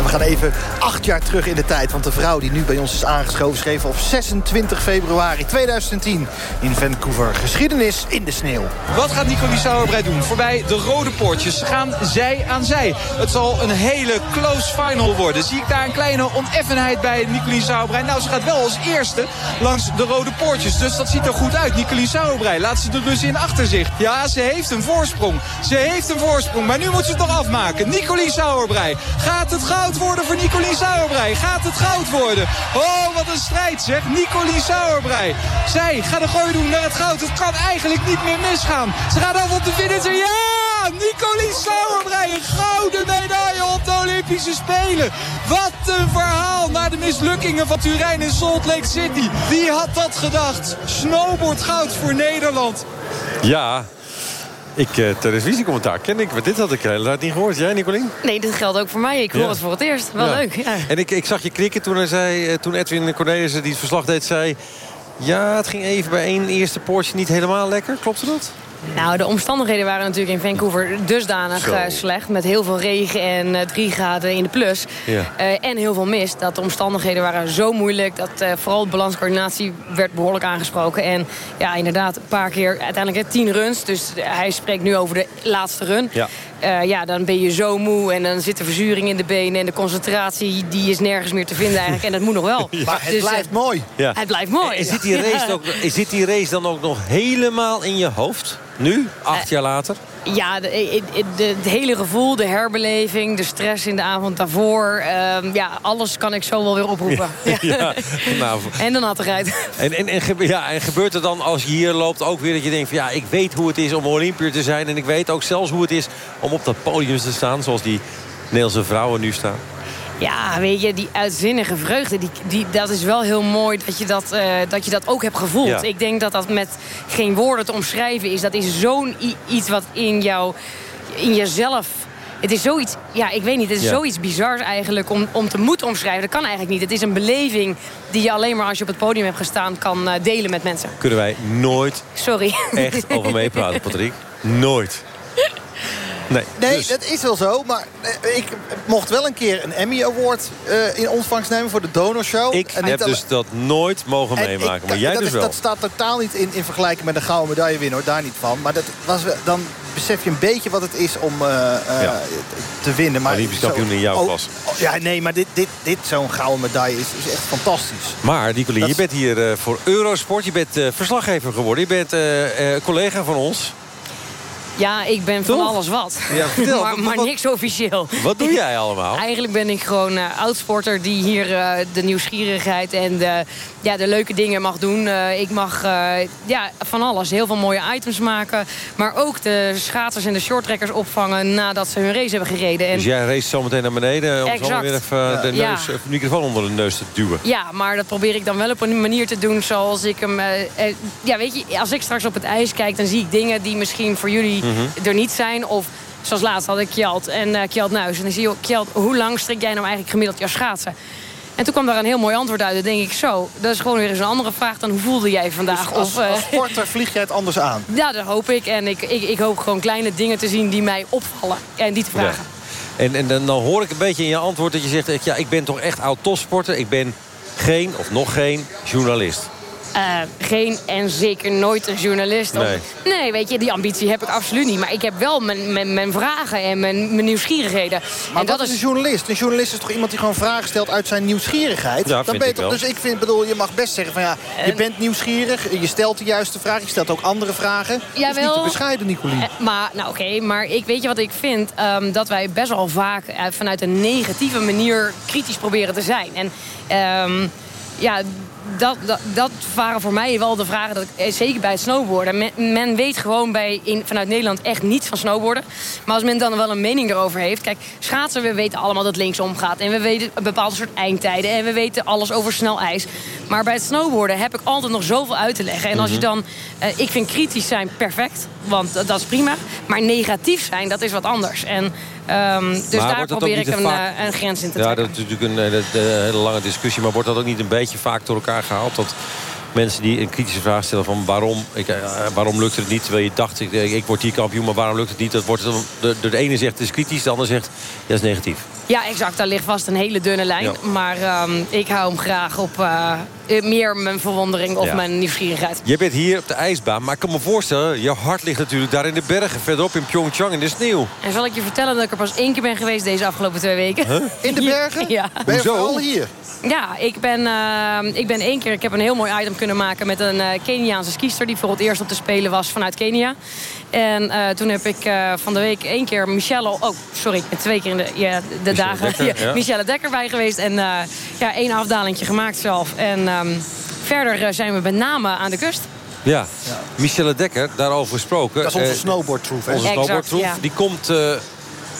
En we gaan even acht jaar terug in de tijd. Want de vrouw die nu bij ons is aangeschoven... schreef op 26 februari 2010 in Vancouver... geschiedenis in de sneeuw. Wat gaat Nicolie Sauerbrei doen? Voorbij de rode poortjes. Gaan zij aan zij. Het zal een hele close final worden. Zie ik daar een kleine oneffenheid bij Nicolie Sauerbrei? Nou, ze gaat wel als eerste langs de rode poortjes. Dus dat ziet er goed uit. Nicolie Sauerbrei laat ze er dus in achter zich. Ja, ze heeft een voorsprong. Ze heeft een voorsprong. Maar nu moet ze het nog afmaken. Nicolie Sauerbrei gaat het goud worden voor Nicolie Sauerbrei. Gaat het goud worden? Oh, wat een strijd zeg. Nicolie Sauerbrei. Zij gaat een gooi doen naar het goud. Het kan eigenlijk niet meer misgaan. Ze gaat af op de finisher. Ja! Nicolie Sauerbrei, een gouden medaille op de Olympische Spelen. Wat een verhaal na de mislukkingen van Turijn in Salt Lake City. Wie had dat gedacht? Snowboard goud voor Nederland. Ja, ik, uh, televisiecommentaar ken ik, maar dit had ik de hele tijd niet gehoord. Jij, Nicolien? Nee, dit geldt ook voor mij. Ik hoor Ja. het voor het eerst. Wel Ja. leuk. Ja. En ik, ik zag je knikken toen, hij zei, eh, toen Edwin Cornelissen die het verslag deed, zei... Ja, het ging even bij één eerste poortje niet helemaal lekker. Klopte dat? Nou, de omstandigheden waren natuurlijk in Vancouver dusdanig Zo. eh, slecht. Met heel veel regen en eh, drie graden in de plus. Ja. Eh, en heel veel mist. Dat de omstandigheden waren zo moeilijk. Dat eh, vooral de balanscoördinatie werd behoorlijk aangesproken. En ja, inderdaad, een paar keer uiteindelijk hè, tien runs. Dus hij spreekt nu over de laatste run. Ja. Eh, ja, dan ben je zo moe en dan zit de verzuring in de benen... en de concentratie die is nergens meer te vinden eigenlijk. En dat moet nog wel. Maar het Dus, blijft mooi. Ja. Het blijft mooi. En zit die, race ook, zit die race dan ook nog helemaal in je hoofd? Nu, acht jaar later? Ja, de, de, de- het hele gevoel, de herbeleving, de stress in de avond daarvoor. ehm, ja, alles kan ik zo wel weer oproepen. Ja. Ja, nou, En de nattigheid. En, en, en, ja, en gebeurt er dan als je hier loopt ook weer dat je denkt... Van, ja, ik weet hoe het is om Olympiër te zijn... en ik weet ook zelfs hoe het is om op dat podium te staan... zoals die Nederlandse vrouwen nu staan. Ja, weet je, die uitzinnige vreugde, die, die, dat is wel heel mooi dat je dat, eh, dat, je dat ook hebt gevoeld. Ja. Ik denk dat dat met geen woorden te omschrijven is. Dat is zo'n iets wat in jou, in jezelf het is zoiets, ja, ik weet niet, het is Ja. zoiets bizars eigenlijk om, om te moeten omschrijven. Dat kan eigenlijk niet. Het is een beleving die je alleen maar als je op het podium hebt gestaan kan eh, delen met mensen. Kunnen wij nooit Sorry. echt over meepraten, Patrick. Nooit. Nee, Nee, dus- dat is wel zo. Maar eh, ik mocht wel een keer een Emmy Award eh, in ontvangst nemen voor de Donorshow. ik En heb dus dat nooit mogen En meemaken. ik- maar jij dat, dus is- wel. dat staat totaal niet in, in vergelijking met een gouden medaille winnen, hoor. Daar niet van. Maar dat was, dan besef je een beetje wat het is om eh, Ja. te winnen. Maar Olympisch kampioen in jouw oh, klas. oh, ja, nee, maar dit, dit, dit zo'n gouden medaille is, is echt fantastisch. Maar Nicolien, Dat je bent hier voor Eurosport. Je bent verslaggever geworden. Je bent collega van ons. Ja, ik ben van alles wat. Ja, vertel, maar maar niks officieel. Wat doe jij allemaal? Eigenlijk ben ik gewoon eh oudsporter die hier eh, de nieuwsgierigheid en de, ja, de leuke dingen mag doen. Eh, ik mag ja, van alles. Heel veel mooie items maken. Maar ook de schaatsers en de shorttrekkers opvangen nadat ze hun race hebben gereden. En Dus jij race zo meteen naar beneden om zo weer even de, Ja. neus, de microfoon onder de neus te duwen. Ja, maar dat probeer ik dan wel op een manier te doen zoals ik hem... ja, weet je, als ik straks op het ijs kijk... dan zie ik dingen die misschien voor jullie Mhm. er niet zijn. Of zoals laatst had ik Kjeld en eh Kjeld Nuis. En dan zie je, Kjeld, hoe lang strik jij nou eigenlijk gemiddeld jouw schaatsen? En toen kwam daar een heel mooi antwoord uit. Dan denk ik zo, dat is gewoon weer eens een andere vraag dan hoe voelde jij vandaag? Dus als, of, eh, als sporter vlieg jij het anders aan. ja, dat hoop ik. En ik, ik, ik hoop gewoon kleine dingen te zien die mij opvallen. En die te vragen. En, en dan, dan hoor ik een beetje in je antwoord dat je zegt... ja, ik ben toch echt oud topsporter. Ik ben geen, of nog geen, journalist. Eh, geen en zeker nooit een journalist. Of- Nee. nee, weet je, die ambitie heb ik absoluut niet. Maar ik heb wel mijn, mijn, mijn vragen en mijn, mijn nieuwsgierigheden. Maar en dat is een journalist. Een journalist is toch iemand die gewoon vragen stelt uit zijn nieuwsgierigheid? Ja, Dan wel. Dus ik vind, bedoel, je mag best zeggen van ja, je bent nieuwsgierig. Je stelt de juiste vraag. Je stelt ook andere vragen. Dat is niet Jawel. te bescheiden, Nicolien. Eh, Maar, nou oké, maar ik weet je wat ik vind? Ehm, dat wij best wel vaak eh, vanuit een negatieve manier kritisch proberen te zijn. En ehm, ja, dat, dat, dat waren voor mij wel de vragen, dat ik, eh, zeker bij het snowboarden. Men, men weet gewoon bij, in, vanuit Nederland echt niets van snowboarden. Maar als men dan wel een mening erover heeft... Kijk, schaatsen, we weten allemaal dat linksom gaat. En we weten een bepaald soort eindtijden. En we weten alles over snel ijs. Maar bij het snowboarden heb ik altijd nog zoveel uit te leggen. En als je Mhm. dan... eh, ik vind kritisch zijn perfect, want dat, dat is prima. Maar negatief zijn, dat is wat anders. En, ehm, dus Maar daar probeer ik een, vaak- eh, een grens in te Ja, trekken. dat is natuurlijk een, hele- een hele lange discussie. Maar wordt dat ook niet een beetje vaak door elkaar gehaald? Dat mensen die een kritische vraag stellen van waarom, ik, eh, waarom lukt het niet? Terwijl je dacht, ik, ik word hier kampioen, maar waarom lukt het niet? Dat wordt, de, de ene zegt het is kritisch, de ander zegt dat is negatief. Ja, exact. Daar ligt vast een hele dunne lijn. Ja. Maar ehm, ik hou hem graag op eh, meer mijn verwondering of Ja. mijn nieuwsgierigheid. Je bent hier op de ijsbaan, maar ik kan me voorstellen... je hart ligt natuurlijk daar in de bergen, verderop in Pyeongchang in de sneeuw. En zal ik je vertellen dat ik er pas één keer ben geweest deze afgelopen twee weken? Huh? In de bergen? Ja. Ben je vooral hier? Ja, ik ben, eh, ik ben één keer... Ik heb een heel mooi item kunnen maken met een eh, Keniaanse skiester... die voor het eerst op te spelen was vanuit Kenia. En eh, toen heb ik eh, van de week één keer Michelle... Oh, sorry, twee keer in de, ja, de dagen... Dekker, ja, ja. Michelle Dekker bij geweest. En eh, ja, één afdalingje gemaakt zelf. En ehm, verder eh, zijn we met name aan de kust. Ja, Michelle Dekker, daarover gesproken. Dat is onze eh, snowboardtroef. Onze snowboardtroef. ja. Die komt eh,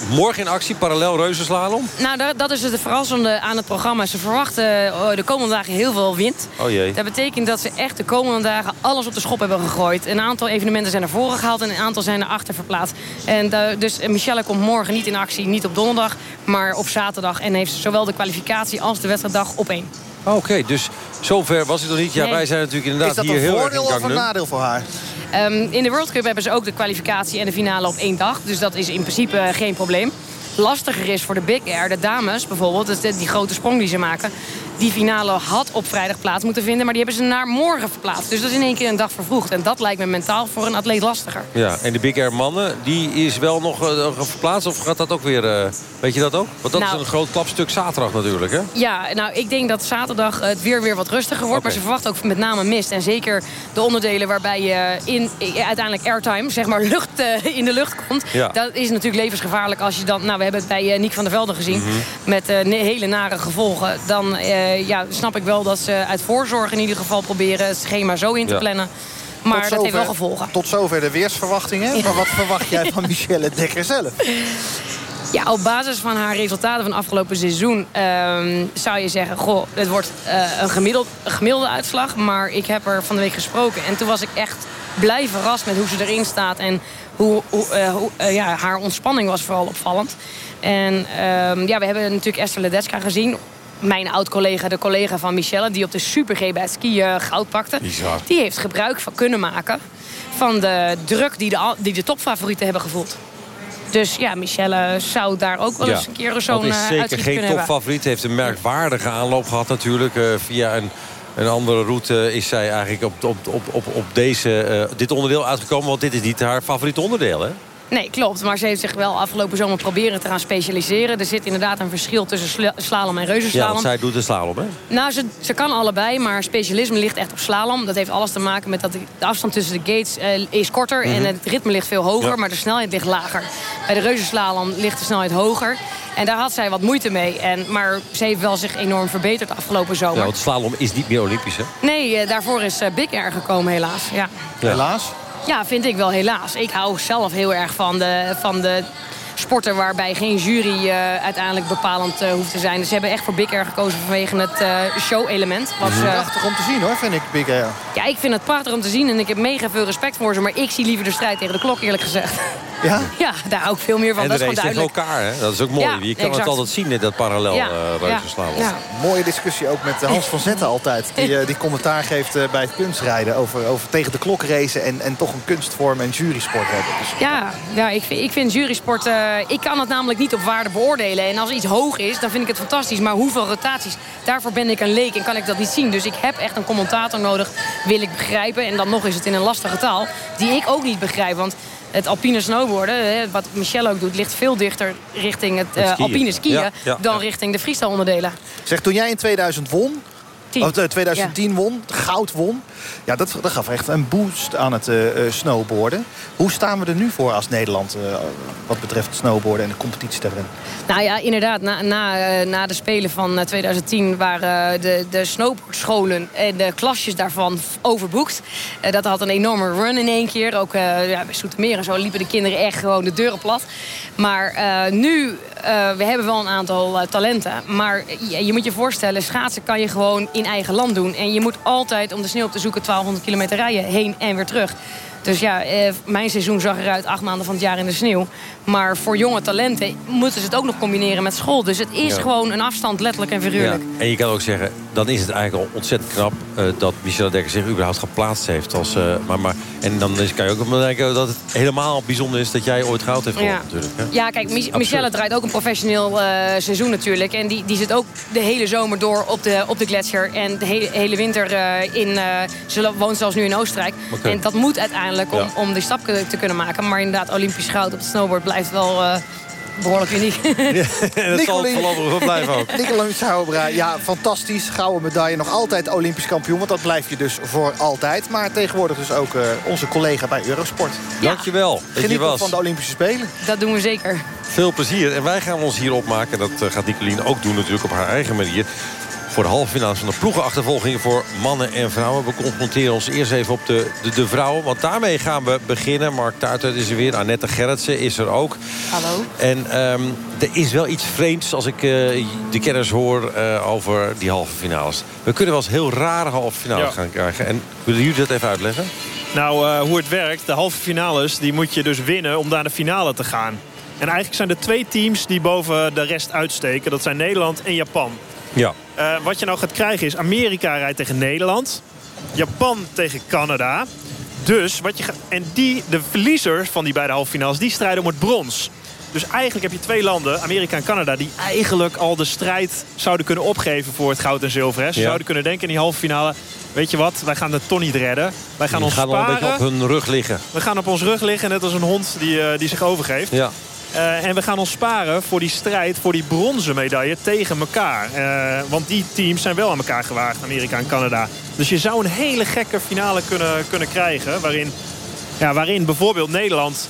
morgen in actie, parallel reuzenslalom. Nou, dat, dat is het verrassende aan het programma. Ze verwachten eh, de komende dagen heel veel wind. Oh jee. Dat betekent dat ze echt de komende dagen alles op de schop hebben gegooid. Een aantal evenementen zijn naar voren gehaald en een aantal zijn naar achter verplaatst. En dus Michelle komt morgen niet in actie, niet op donderdag, maar op zaterdag. En heeft zowel de kwalificatie als de wedstrijddag op één. Oké, dus zover was het nog niet. Ja, Nee. wij zijn natuurlijk Is inderdaad dat hier een heel erg voordeel in of een nadeel voor haar? Ehm, in de World Cup hebben ze ook de kwalificatie en de finale op één dag. Dus dat is in principe eh, geen probleem. Lastiger is voor de Big Air, de dames bijvoorbeeld... de- die grote sprong die ze maken... die finale had op vrijdag plaats moeten vinden... maar die hebben ze naar morgen verplaatst. Dus dat is in één keer een dag vervroegd. En dat lijkt me mentaal voor een atleet lastiger. Ja, en de Big Air mannen, die is wel nog eh, verplaatst? Of gaat dat ook weer... eh, weet je dat ook? Want dat Nou. is een groot klapstuk zaterdag natuurlijk, hè? Ja, nou, ik denk dat zaterdag het weer weer wat rustiger wordt. Maar ze verwachten ook met name mist. En zeker de onderdelen waarbij je in, eh, uiteindelijk airtime, zeg maar, lucht in de lucht komt. Ja. Dat is natuurlijk levensgevaarlijk als je dan... Nou, we hebben het bij Niek van der Velde gezien. Mhm. Met hele nare gevolgen. Dan ja, snap ik wel dat ze uit voorzorg in ieder geval proberen het schema zo in te Ja. plannen. Maar dat heeft wel gevolgen. Tot zover de weersverwachtingen. Maar wat verwacht jij van Michelle Dekker zelf? Ja, op basis van haar resultaten van afgelopen seizoen... ehm, zou je zeggen, goh, het wordt eh, een, gemiddeld, een gemiddelde uitslag. Maar ik heb er van de week gesproken. En toen was ik echt blij verrast met hoe ze erin staat. En hoe, hoe, eh, hoe, eh, ja, haar ontspanning was vooral opvallend. En ehm, ja, we hebben natuurlijk Esther Ledeska gezien mijn oud-collega, de collega van Michelle... die op de Super G bij het skiën goud pakte... Bizar. die heeft gebruik van kunnen maken... van de druk die de, die de topfavorieten hebben gevoeld. Dus ja, Michelle zou daar ook wel eens een keer zo'n is eh, zeker uitzicht geen kunnen hebben. topfavoriet. Heeft een merkwaardige aanloop gehad natuurlijk. eh, via een, een andere route is zij eigenlijk op, op, op, op, op deze, eh, dit onderdeel uitgekomen. Want dit is niet haar favoriete onderdeel, hè? Nee, klopt. Maar ze heeft zich wel afgelopen zomer proberen te gaan specialiseren. Er zit inderdaad een verschil tussen sla- slalom en Ja, reuzenslalom. want zij doet de slalom, hè? Nou, ze, ze kan allebei, maar specialisme ligt echt op slalom. Dat heeft alles te maken met dat de, afstand tussen de gates eh, is korter... Mhm. en het ritme ligt veel hoger, Ja. maar de snelheid ligt lager. Bij de reuzenslalom ligt de snelheid hoger. En daar had zij wat moeite mee. En, maar ze heeft wel zich enorm verbeterd afgelopen zomer. Ja, want slalom is niet meer olympisch, hè? Nee, eh, daarvoor is eh, Big Air gekomen helaas. Ja. Helaas? Ja, vind ik wel helaas. Ik hou zelf heel erg van de, van de sporten waarbij geen jury eh, uiteindelijk bepalend eh, hoeft te zijn. Dus ze hebben echt voor Big Air gekozen vanwege het eh, show-element. Wat ze- Prachtig om te zien hoor, vind ik, Big Air. ja, ik vind het prachtig om te zien en ik heb mega veel respect voor ze. Maar ik zie liever de strijd tegen de klok, eerlijk gezegd. Ja? Ja, daar hou ik veel meer van. En dat de is gewoon tegen elkaar, hè? Dat is ook mooi. Ja, je kan exact. het altijd zien in dat parallel Ja, eh ja. Mooie discussie ook met Hans van Zetten altijd. Die, die commentaar geeft eh, bij het kunstrijden over, over tegen de klok racen... En, en toch een kunstvorm en jurysport hebben. Dus Ja, ja ik, vind, ik vind jurysport... eh, ik kan het namelijk niet op waarde beoordelen. En als iets hoog is, dan vind ik het fantastisch. Maar hoeveel rotaties, daarvoor ben ik een leek en kan ik dat niet zien. Dus ik heb echt een commentator nodig, wil ik begrijpen. En dan nog is het in een lastige taal, die ik ook niet begrijp. Want het alpine snowboarden, hè, wat Michelle ook doet... ligt veel dichter richting het, Het eh, skiën. alpine skiën... Ja, ja, dan ja. richting de freestyle onderdelen. Zeg, toen jij in 2000 won... Tien. Of, eh, 2010 won, goud won. Ja, dat, dat gaf echt een boost aan het eh, eh, snowboarden. Hoe staan we er nu voor als Nederland... eh, wat betreft snowboarden en de competitie daarin? Nou ja, inderdaad. Na, na, na de Spelen van eh, 2010 waren de, de snowboardscholen en de klasjes daarvan overboekt. Dat had een enorme run in één keer. Ook ja, bij Soetermeer en zo liepen de kinderen echt gewoon de deuren plat. Maar nu, we hebben wel een aantal talenten. Maar je, je moet je voorstellen, schaatsen kan je gewoon in eigen land doen. En je moet altijd, om de sneeuw op te zoeken, 1200 kilometer rijden. Heen en weer terug. Dus ja, eh, mijn seizoen zag eruit acht maanden van het jaar in de sneeuw. Maar voor jonge talenten moeten ze het ook nog combineren met school. Dus het is Ja. gewoon een afstand, letterlijk en figuurlijk. En je kan ook zeggen, dan is het eigenlijk al ontzettend knap... eh, dat Michelle Dekker zich überhaupt geplaatst heeft. Als, eh, maar, maar, en dan kan je ook denken dat het helemaal bijzonder is... dat jij ooit goud heeft gewonnen Ja. natuurlijk. Hè? Ja, kijk, Mich-. Michelle draait ook een professioneel eh, seizoen natuurlijk. En die, die zit ook de hele zomer door op de, op de gletsjer. En de hele, hele winter in... ze woont zelfs nu in Oostenrijk. En dat moet uiteindelijk om, Ja. om die stap te kunnen maken. Maar inderdaad, Olympisch goud op het snowboard blijft wel eh, behoorlijk uniek. en dat zal voorlopig wel blijven ook. Nicolien Sauerbra, ja, fantastisch. Gouden medaille, nog altijd Olympisch kampioen. Want dat blijf je dus voor altijd. Maar tegenwoordig dus ook eh, onze collega bij Eurosport. Dankjewel dat je Geniet was. van de Olympische Spelen. Dat doen we zeker. Veel plezier. En wij gaan ons hier opmaken. Dat eh, gaat Nicolien ook doen natuurlijk op haar eigen manier. Voor de halve finale van de ploegenachtervolging voor mannen en vrouwen. We confronteren ons eerst even op de, de, de vrouwen. Want daarmee gaan we beginnen. Mark Tuitert is er weer. Annette Gerritsen is er ook. Hallo. En ehm, er is wel iets vreemds als ik eh, de kennis hoor eh, over die halve finales. We kunnen wel eens heel rare halve finales Ja. gaan krijgen. En willen jullie dat even uitleggen? Nou, eh, hoe het werkt, de halve finales, die moet je dus winnen om naar de finale te gaan. En eigenlijk zijn er twee teams die boven de rest uitsteken. Dat zijn Nederland en Japan. Ja. Eh, wat je nou gaat krijgen is Amerika rijdt tegen Nederland. Japan tegen Canada. Dus wat je gaat, en die, de verliezers van die beide halve finales, die strijden om het brons. Dus eigenlijk heb je twee landen, Amerika en Canada... die eigenlijk al de strijd zouden kunnen opgeven voor het goud en zilver. Hè. Ze Ja. zouden kunnen denken in die halve finale... weet je wat, wij gaan het toch niet redden. Wij gaan Die ons gaan al een sparen. beetje op hun rug liggen. We gaan op ons rug liggen, net als een hond die, eh, die zich overgeeft. Ja. Eh, en we gaan ons sparen voor die strijd, voor die bronzen medaille tegen elkaar. Eh, want die teams zijn wel aan elkaar gewaagd, Amerika en Canada. Dus je zou een hele gekke finale kunnen, kunnen krijgen. Waarin, ja, waarin bijvoorbeeld Nederland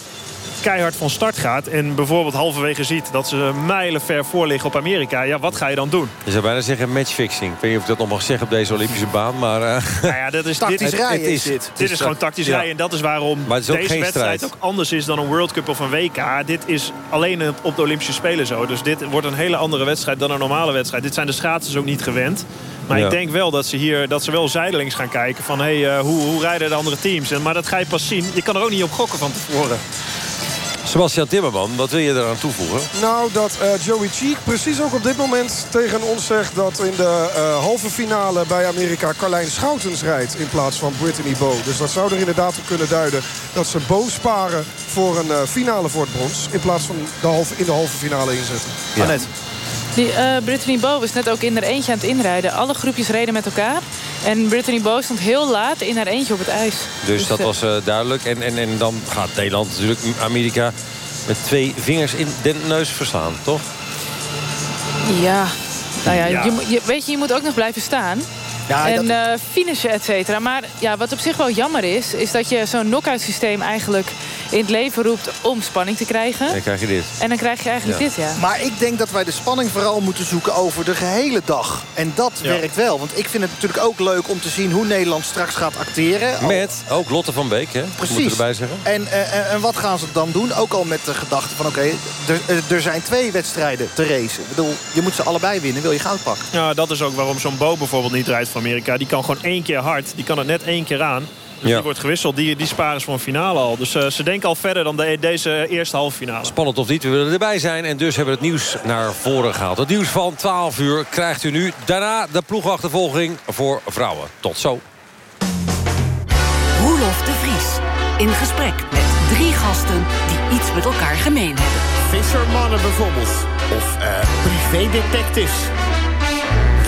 keihard van start gaat... en bijvoorbeeld halverwege ziet dat ze mijlen ver voor liggen op Amerika... ja, wat ga je dan doen? Je zou bijna zeggen matchfixing. Ik weet niet of ik dat nog mag zeggen op deze Olympische baan, maar... Uh... Nou ja, dat is tactisch dit, rijden het is dit. Dit is gewoon tactisch ja. rijden en dat is waarom Maar het is ook deze geen wedstrijd strijd. ook anders is dan een World Cup of een WK. Dit is alleen op de Olympische Spelen zo. Dus dit wordt een hele andere wedstrijd dan een normale wedstrijd. Dit zijn de schaatsers ook niet gewend. Maar Ja. ik denk wel dat ze hier dat ze wel zijdelings gaan kijken van hey, eh, hoe, hoe rijden de andere teams. En, maar dat ga je pas zien. Je kan er ook niet op gokken van tevoren. Sebastian Timmerman, wat wil je eraan toevoegen? Nou, dat eh, Joey Cheek precies ook op dit moment tegen ons zegt... dat in de eh, halve finale bij Amerika Carlijn Schoutens rijdt... in plaats van Brittany Bow. Dus dat zou er inderdaad op kunnen duiden... dat ze Bow sparen voor een eh, finale voor het brons... in plaats van de halve, in de halve finale inzetten. Annette. Die, eh, Brittany Bow was net ook in haar eentje aan het inrijden. Alle groepjes reden met elkaar. En Brittany Bow stond heel laat in haar eentje op het ijs. Dus dat eh, was eh, duidelijk. En, en, en dan gaat Nederland natuurlijk Amerika met twee vingers in de neus verslaan, toch? Ja, nou ja, Ja. Je, weet je, je moet ook nog blijven staan. Ja, en dat- eh finishen, et cetera. Maar ja, wat op zich wel jammer is... is dat je zo'n knock-out systeem eigenlijk in het leven roept... om spanning te krijgen. En dan krijg je dit. En dan krijg je eigenlijk Ja. dit, ja. Maar ik denk dat wij de spanning vooral moeten zoeken over de gehele dag. En dat Ja. werkt wel. Want ik vind het natuurlijk ook leuk om te zien hoe Nederland straks gaat acteren. Met ook Lotte van Beek, hè? Precies. erbij zeggen. En, eh, en, en wat gaan ze dan doen? Ook al met de gedachte van oké, er, er- er zijn twee wedstrijden te racen. Ik bedoel, je moet ze allebei winnen, wil je goud pakken. Ja, dat is ook waarom zo'n Bo bijvoorbeeld niet rijdt van Amerika. Die kan gewoon één keer hard. Die kan het net één keer aan. Dus Ja. die wordt gewisseld. Die, die sparen ze voor een finale al. Dus eh, ze denken al verder dan de, deze eerste halve finale. Spannend of niet, we willen erbij zijn. En dus hebben we het nieuws naar voren gehaald. Het nieuws van 12 uur krijgt u nu. Daarna de ploegachtervolging voor vrouwen. Tot zo. Roelof de Vries. In gesprek met drie gasten die iets met elkaar gemeen hebben. Vissermannen bijvoorbeeld. Of eh privédetectives.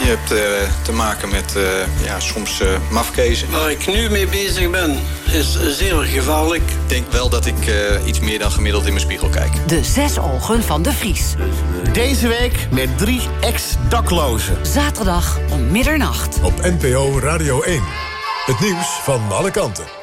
Je hebt eh, te maken met eh, ja, soms eh mafkezen. Waar ik nu mee bezig ben, is zeer gevaarlijk. Ik denk wel dat ik eh, iets meer dan gemiddeld in mijn spiegel kijk. De zes ogen van de Vries. Deze week met drie ex-daklozen. Zaterdag om middernacht. Op NPO Radio 1. Het nieuws van alle kanten.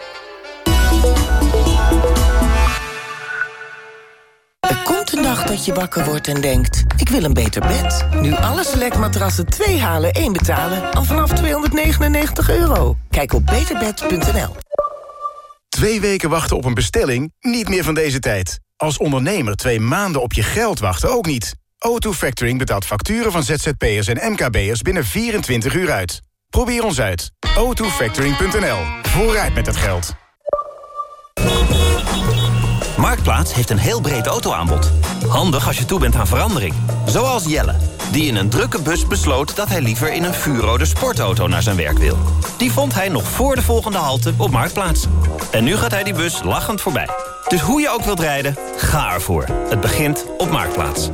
Er komt een dag dat je wakker wordt en denkt... ik wil een beter bed. Nu alle selectmatrassen 2 halen, 1 betalen... al vanaf 299 euro. Kijk op beterbed.nl. Twee weken wachten op een bestelling? Niet meer van deze tijd. Als ondernemer twee maanden op je geld wachten ook niet. O2 Factoring betaalt facturen van ZZP'ers en MKB'ers binnen 24 uur uit. Probeer ons uit. o2factoring.nl. Vooruit met het geld. Marktplaats heeft een heel breed autoaanbod. Handig als je toe bent aan verandering. Zoals Jelle, die in een drukke bus besloot... dat hij liever in een vuurrode sportauto naar zijn werk wil. Die vond hij nog voor de volgende halte op Marktplaats. En nu gaat hij die bus lachend voorbij. Dus hoe je ook wilt rijden, ga ervoor. Het begint op Marktplaats.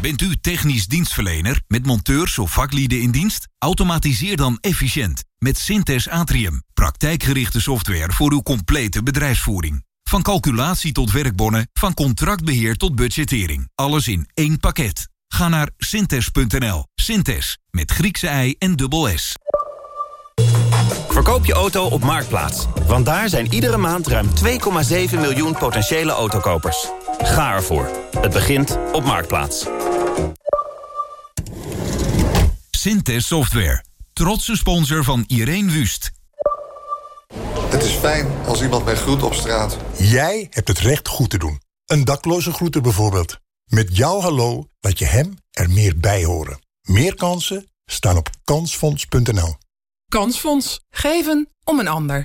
Bent u technisch dienstverlener met monteurs of vaklieden in dienst? Automatiseer dan efficiënt met Synthes Atrium. Praktijkgerichte software voor uw complete bedrijfsvoering. Van calculatie tot werkbonnen, van contractbeheer tot budgettering. Alles in één pakket. Ga naar synthes.nl. Synthes, met Griekse ei en dubbel S. Verkoop je auto op Marktplaats. Want daar zijn iedere maand ruim 2,7 miljoen potentiële autokopers. Ga ervoor. Het begint op Marktplaats. Synthes Software. Trotse sponsor van Irene Wust. Het is fijn als iemand mij groet op straat. Jij hebt het recht goed te doen. Een dakloze groeten bijvoorbeeld. Met jouw hallo laat je hem er meer bij horen. Meer kansen staan op kansfonds.nl. Kansfonds. Geven om een ander.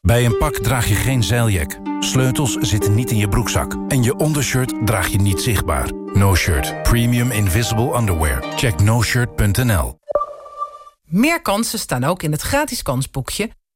Bij een pak draag je geen zeiljak. Sleutels zitten niet in je broekzak. En je ondershirt draag je niet zichtbaar. No Shirt. Premium Invisible Underwear. Check noshirt.nl Meer kansen staan ook in het gratis kansboekje.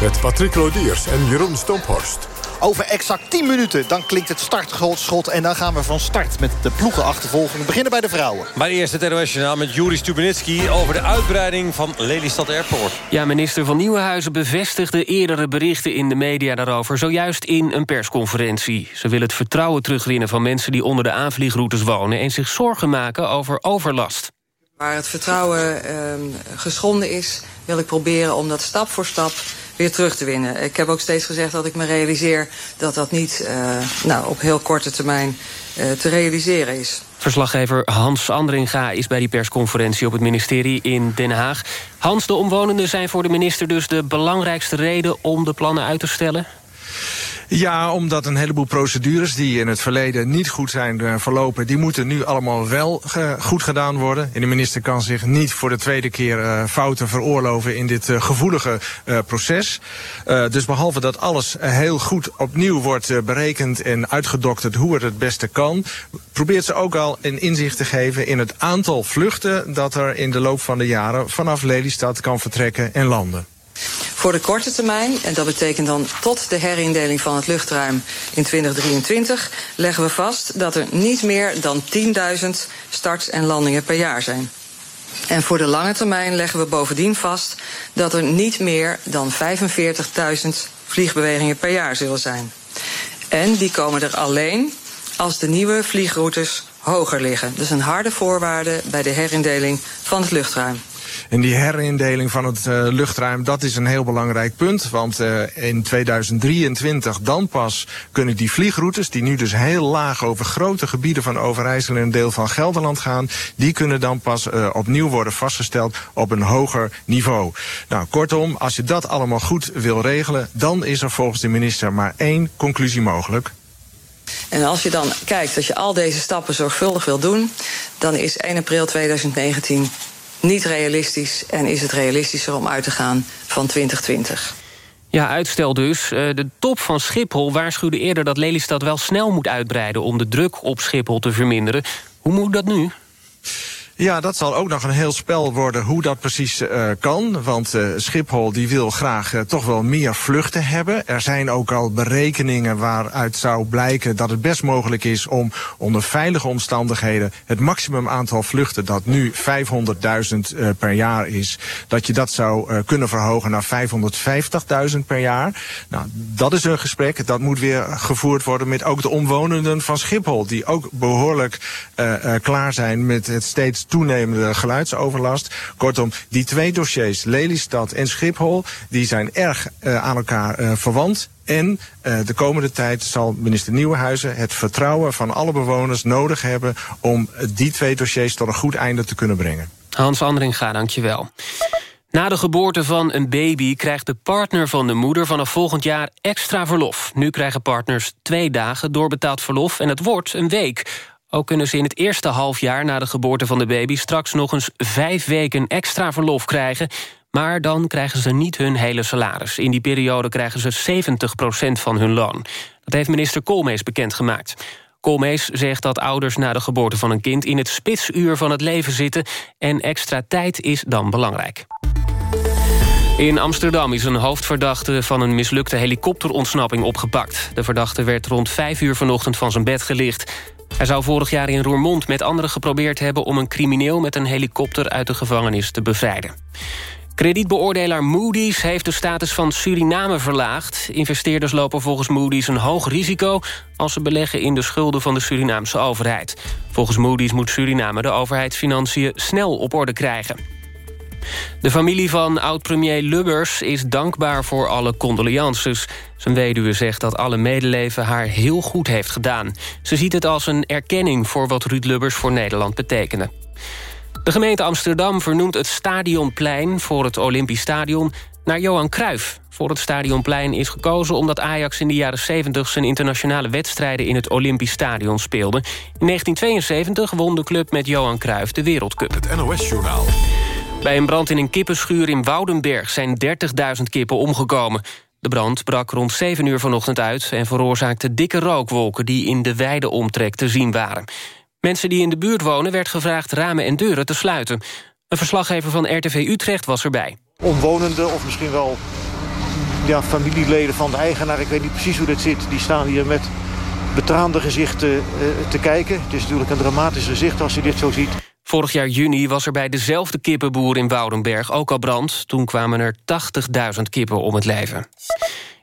Met Patrick Lodiers en Jeroen Stomphorst. Over exact 10 minuten dan klinkt het startschot... en dan gaan we van start met de ploegenachtervolging. We beginnen bij de vrouwen. Maar eerst het NOS met Juri Stubenitski... over de uitbreiding van Lelystad Airport. Ja, minister van Nieuwenhuizen bevestigde eerdere berichten in de media daarover... zojuist in een persconferentie. Ze willen het vertrouwen terugwinnen van mensen die onder de aanvliegroutes wonen... en zich zorgen maken over overlast. Waar het vertrouwen uh, geschonden is, wil ik proberen om dat stap voor stap weer terug te winnen. Ik heb ook steeds gezegd dat ik me realiseer dat dat niet uh, nou, op heel korte termijn uh, te realiseren is. Verslaggever Hans Andringa is bij die persconferentie op het ministerie in Den Haag. Hans, de omwonenden zijn voor de minister dus de belangrijkste reden om de plannen uit te stellen? Ja, omdat een heleboel procedures die in het verleden niet goed zijn uh, verlopen... die moeten nu allemaal wel uh, goed gedaan worden. En de minister kan zich niet voor de tweede keer uh, fouten veroorloven... in dit gevoelige proces. dus behalve dat alles heel goed opnieuw wordt berekend... en uitgedokterd hoe het het beste kan... probeert ze ook al een inzicht te geven in het aantal vluchten... dat er in de loop van de jaren vanaf Lelystad kan vertrekken en landen. Voor de korte termijn, en dat betekent dan tot de herindeling van het luchtruim in 2023, leggen we vast dat er niet meer dan 10.000 starts en landingen per jaar zijn. En voor de lange termijn leggen we bovendien vast dat er niet meer dan 45.000 vliegbewegingen per jaar zullen zijn. En die komen er alleen als de nieuwe vliegroutes hoger liggen. Dus een harde voorwaarde bij de herindeling van het luchtruim. En die herindeling van het uh, luchtruim, dat is een heel belangrijk punt. Want uh, in 2023 dan pas kunnen die vliegroutes... die nu dus heel laag over grote gebieden van Overijssel... en een deel van Gelderland gaan... die kunnen dan pas uh, opnieuw worden vastgesteld op een hoger niveau. Nou, kortom, als je dat allemaal goed wil regelen... dan is er volgens de minister maar één conclusie mogelijk. En als je dan kijkt dat je al deze stappen zorgvuldig wil doen... dan is 1 april 2019 niet realistisch en is het realistischer om uit te gaan van 2020. Ja, uitstel dus. De top van Schiphol waarschuwde eerder dat Lelystad wel snel moet uitbreiden... om de druk op Schiphol te verminderen. Hoe moet dat nu? Ja, dat zal ook nog een heel spel worden hoe dat precies uh, kan. Want uh, Schiphol die wil graag uh, toch wel meer vluchten hebben. Er zijn ook al berekeningen waaruit zou blijken dat het best mogelijk is om onder veilige omstandigheden het maximum aantal vluchten dat nu 500.000 per jaar is, dat je dat zou kunnen verhogen naar 550.000 per jaar. Nou, dat is een gesprek. Dat moet weer gevoerd worden met ook de omwonenden van Schiphol, die ook behoorlijk klaar zijn met het steeds toenemende geluidsoverlast. Kortom, die twee dossiers, Lelystad en Schiphol, die zijn erg uh, aan elkaar uh, verwant. En uh, de komende tijd zal minister Nieuwenhuizen het vertrouwen van alle bewoners nodig hebben om die twee dossiers tot een goed einde te kunnen brengen. Hans Andringa, dankjewel. Na de geboorte van een baby krijgt de partner van de moeder vanaf volgend jaar extra verlof. Nu krijgen partners twee dagen doorbetaald verlof en het wordt een week. Ook kunnen ze in het eerste halfjaar na de geboorte van de baby... straks nog eens vijf weken extra verlof krijgen... maar dan krijgen ze niet hun hele salaris. In die periode krijgen ze 70% van hun loon. Dat heeft minister Koolmees bekendgemaakt. Koolmees zegt dat ouders na de geboorte van een kind... in het spitsuur van het leven zitten en extra tijd is dan belangrijk. In Amsterdam is een hoofdverdachte van een mislukte helikopterontsnapping opgepakt. De verdachte werd rond 5 uur vanochtend van zijn bed gelicht. Hij zou vorig jaar in Roermond met anderen geprobeerd hebben... om een crimineel met een helikopter uit de gevangenis te bevrijden. Kredietbeoordelaar Moody's heeft de status van Suriname verlaagd. Investeerders lopen volgens Moody's een hoog risico... als ze beleggen in de schulden van de Surinaamse overheid. Volgens Moody's moet Suriname de overheidsfinanciën snel op orde krijgen. De familie van oud-premier Lubbers is dankbaar voor alle condolences. Zijn weduwe zegt dat alle medeleven haar heel goed heeft gedaan. Ze ziet het als een erkenning voor wat Ruud Lubbers voor Nederland betekende. De gemeente Amsterdam vernoemt het Stadionplein voor het Olympisch Stadion naar Johan Cruijff. Voor het Stadionplein is gekozen omdat Ajax in de jaren 70... zijn internationale wedstrijden in het Olympisch Stadion speelde. In 1972 won de club met Johan Cruijff de Wereldcup. Het NOS-journaal. Bij een brand in een kippenschuur in Woudenberg zijn 30.000 kippen omgekomen. De brand brak rond 7 uur vanochtend uit... en veroorzaakte dikke rookwolken die in de wijde omtrek te zien waren. Mensen die in de buurt wonen werd gevraagd ramen en deuren te sluiten. Een verslaggever van RTV Utrecht was erbij. Omwonenden of misschien wel ja, familieleden van de eigenaar, ik weet niet precies hoe dat zit... die staan hier met betraande gezichten uh, te kijken. Het is natuurlijk een dramatisch gezicht als je dit zo ziet. Vorig jaar juni was er bij dezelfde kippenboer in Woudenberg ook al brand. Toen kwamen er 80.000 kippen om het leven.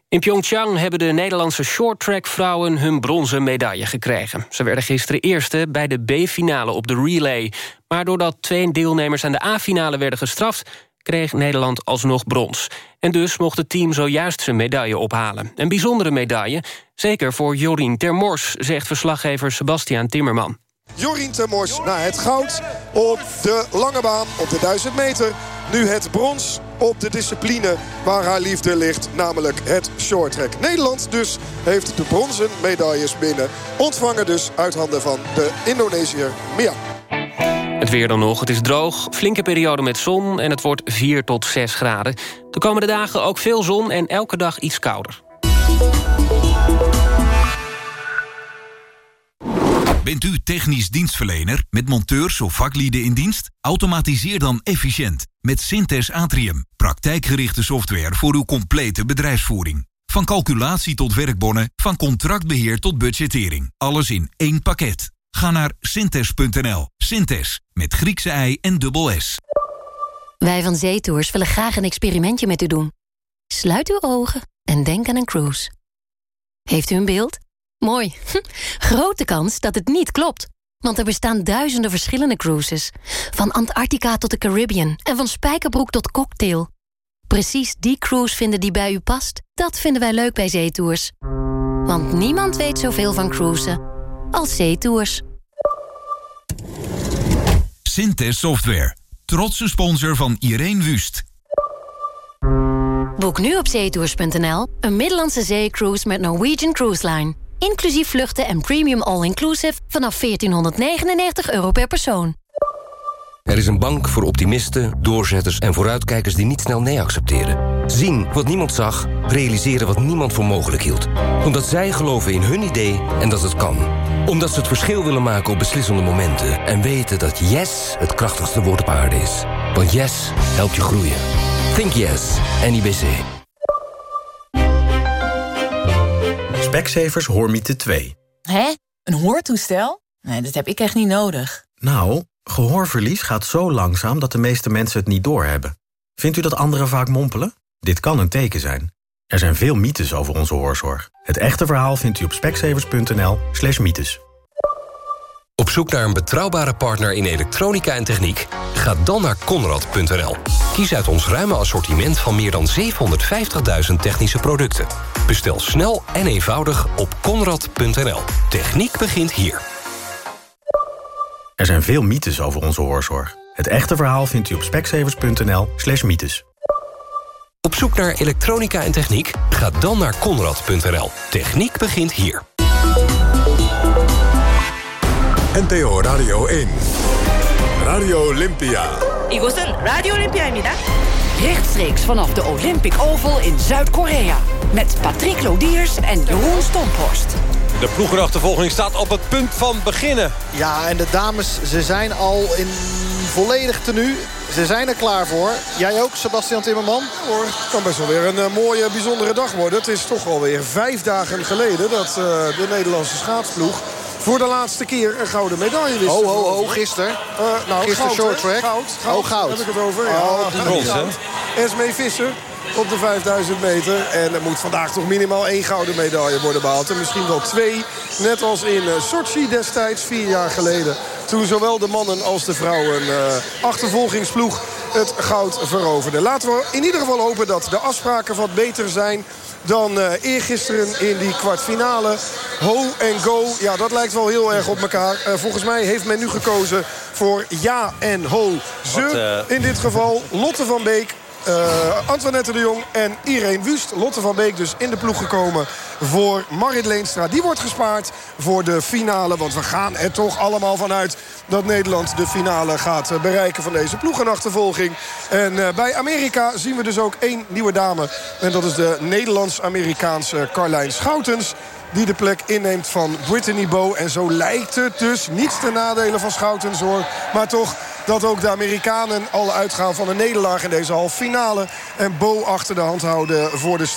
In Pyeongchang hebben de Nederlandse shorttrack-vrouwen... hun bronzen medaille gekregen. Ze werden gisteren eerste bij de B-finale op de relay. Maar doordat twee deelnemers aan de A-finale werden gestraft... kreeg Nederland alsnog brons. En dus mocht het team zojuist zijn medaille ophalen. Een bijzondere medaille, zeker voor Jorien Termors... zegt verslaggever Sebastiaan Timmerman. Jorien Termors na het goud op de lange baan op de 1000 meter. Nu het brons op de discipline waar haar liefde ligt, namelijk het shorttrack. Nederland dus heeft de bronzen medailles binnen. Ontvangen dus uit handen van de Indonesiër Mia. Het weer dan nog. Het is droog, flinke periode met zon en het wordt 4 tot 6 graden. De komende dagen ook veel zon en elke dag iets kouder. Bent u technisch dienstverlener met monteurs of vaklieden in dienst? Automatiseer dan efficiënt met Synthes Atrium. Praktijkgerichte software voor uw complete bedrijfsvoering. Van calculatie tot werkbonnen, van contractbeheer tot budgettering. Alles in één pakket. Ga naar synthes.nl. Synthes, met Griekse ei en dubbel S. Wij van Zeetours willen graag een experimentje met u doen. Sluit uw ogen en denk aan een cruise. Heeft u een beeld? Mooi. Grote kans dat het niet klopt. Want er bestaan duizenden verschillende cruises. Van Antarctica tot de Caribbean en van spijkerbroek tot cocktail. Precies die cruise vinden die bij u past, dat vinden wij leuk bij Zeetours. Want niemand weet zoveel van cruisen als Zeetours. Synthes Software. Trotse sponsor van Irene Wust. Boek nu op zeetours.nl een Middellandse zeecruise met Norwegian Cruise Line. Inclusief vluchten en premium all-inclusive vanaf 1499 euro per persoon. Er is een bank voor optimisten, doorzetters en vooruitkijkers die niet snel nee accepteren. Zien wat niemand zag, realiseren wat niemand voor mogelijk hield. Omdat zij geloven in hun idee en dat het kan. Omdat ze het verschil willen maken op beslissende momenten. En weten dat yes het krachtigste woord op aarde is. Want yes helpt je groeien. Think yes, NIBC. Specsavers Hoormiete 2. Hè? Een hoortoestel? Nee, dat heb ik echt niet nodig. Nou, gehoorverlies gaat zo langzaam dat de meeste mensen het niet doorhebben. Vindt u dat anderen vaak mompelen? Dit kan een teken zijn. Er zijn veel mythes over onze hoorzorg. Het echte verhaal vindt u op specsavers.nl slash mythes. Op zoek naar een betrouwbare partner in elektronica en techniek? Ga dan naar Conrad.nl. Kies uit ons ruime assortiment van meer dan 750.000 technische producten. Bestel snel en eenvoudig op Conrad.nl. Techniek begint hier. Er zijn veel mythes over onze hoorzorg. Het echte verhaal vindt u op specsavers.nl slash mythes. Op zoek naar elektronica en techniek? Ga dan naar Conrad.nl. Techniek begint hier. NTO Radio 1. Radio Olympia. 이곳은 라디오 올림피아입니다. Rechtstreeks vanaf de Olympic Oval in Zuid-Korea. Met Patrick Lodiers en Jeroen Stomphorst. De ploegenachtervolging staat op het punt van beginnen. Ja, en de dames, ze zijn al in volledig tenue. Ze zijn er klaar voor. Jij ook, Sebastian Timmerman? Hoor, het kan best wel weer een uh, mooie, bijzondere dag worden. Het is toch alweer vijf dagen geleden dat uh, de Nederlandse schaatsploeg voor de laatste keer een gouden medaille wist. Ho, ho, ho, gisteren. Uh, nou, gisteren short track. Goud, goud, oh, goud. heb ik het over. Ja, oh, die brons, hè? Esmee Visser op de 5000 meter. En er moet vandaag toch minimaal één gouden medaille worden behaald. En misschien wel twee. Net als in Sochi destijds, vier jaar geleden. Toen zowel de mannen als de vrouwen uh, achtervolgingsploeg het goud veroverden. Laten we in ieder geval hopen dat de afspraken wat beter zijn dan uh, eergisteren in die kwartfinale. Ho en go, ja, dat lijkt wel heel erg op elkaar. Uh, volgens mij heeft men nu gekozen voor ja en ho. Ze, Wat, uh... in dit geval Lotte van Beek, uh, Antoinette de Jong en Irene Wust. Lotte van Beek dus in de ploeg gekomen voor Marit Leenstra. Die wordt gespaard voor de finale. Want we gaan er toch allemaal vanuit dat Nederland de finale gaat bereiken van deze ploegenachtervolging. En uh, bij Amerika zien we dus ook één nieuwe dame. En dat is de Nederlands-Amerikaanse Carlijn Schoutens die de plek inneemt van Brittany Bow. En zo lijkt het dus niets ten nadele van Schoutens hoor. Maar toch dat ook de Amerikanen al uitgaan van een nederlaag in deze halve finale. En Bo achter de hand houden voor de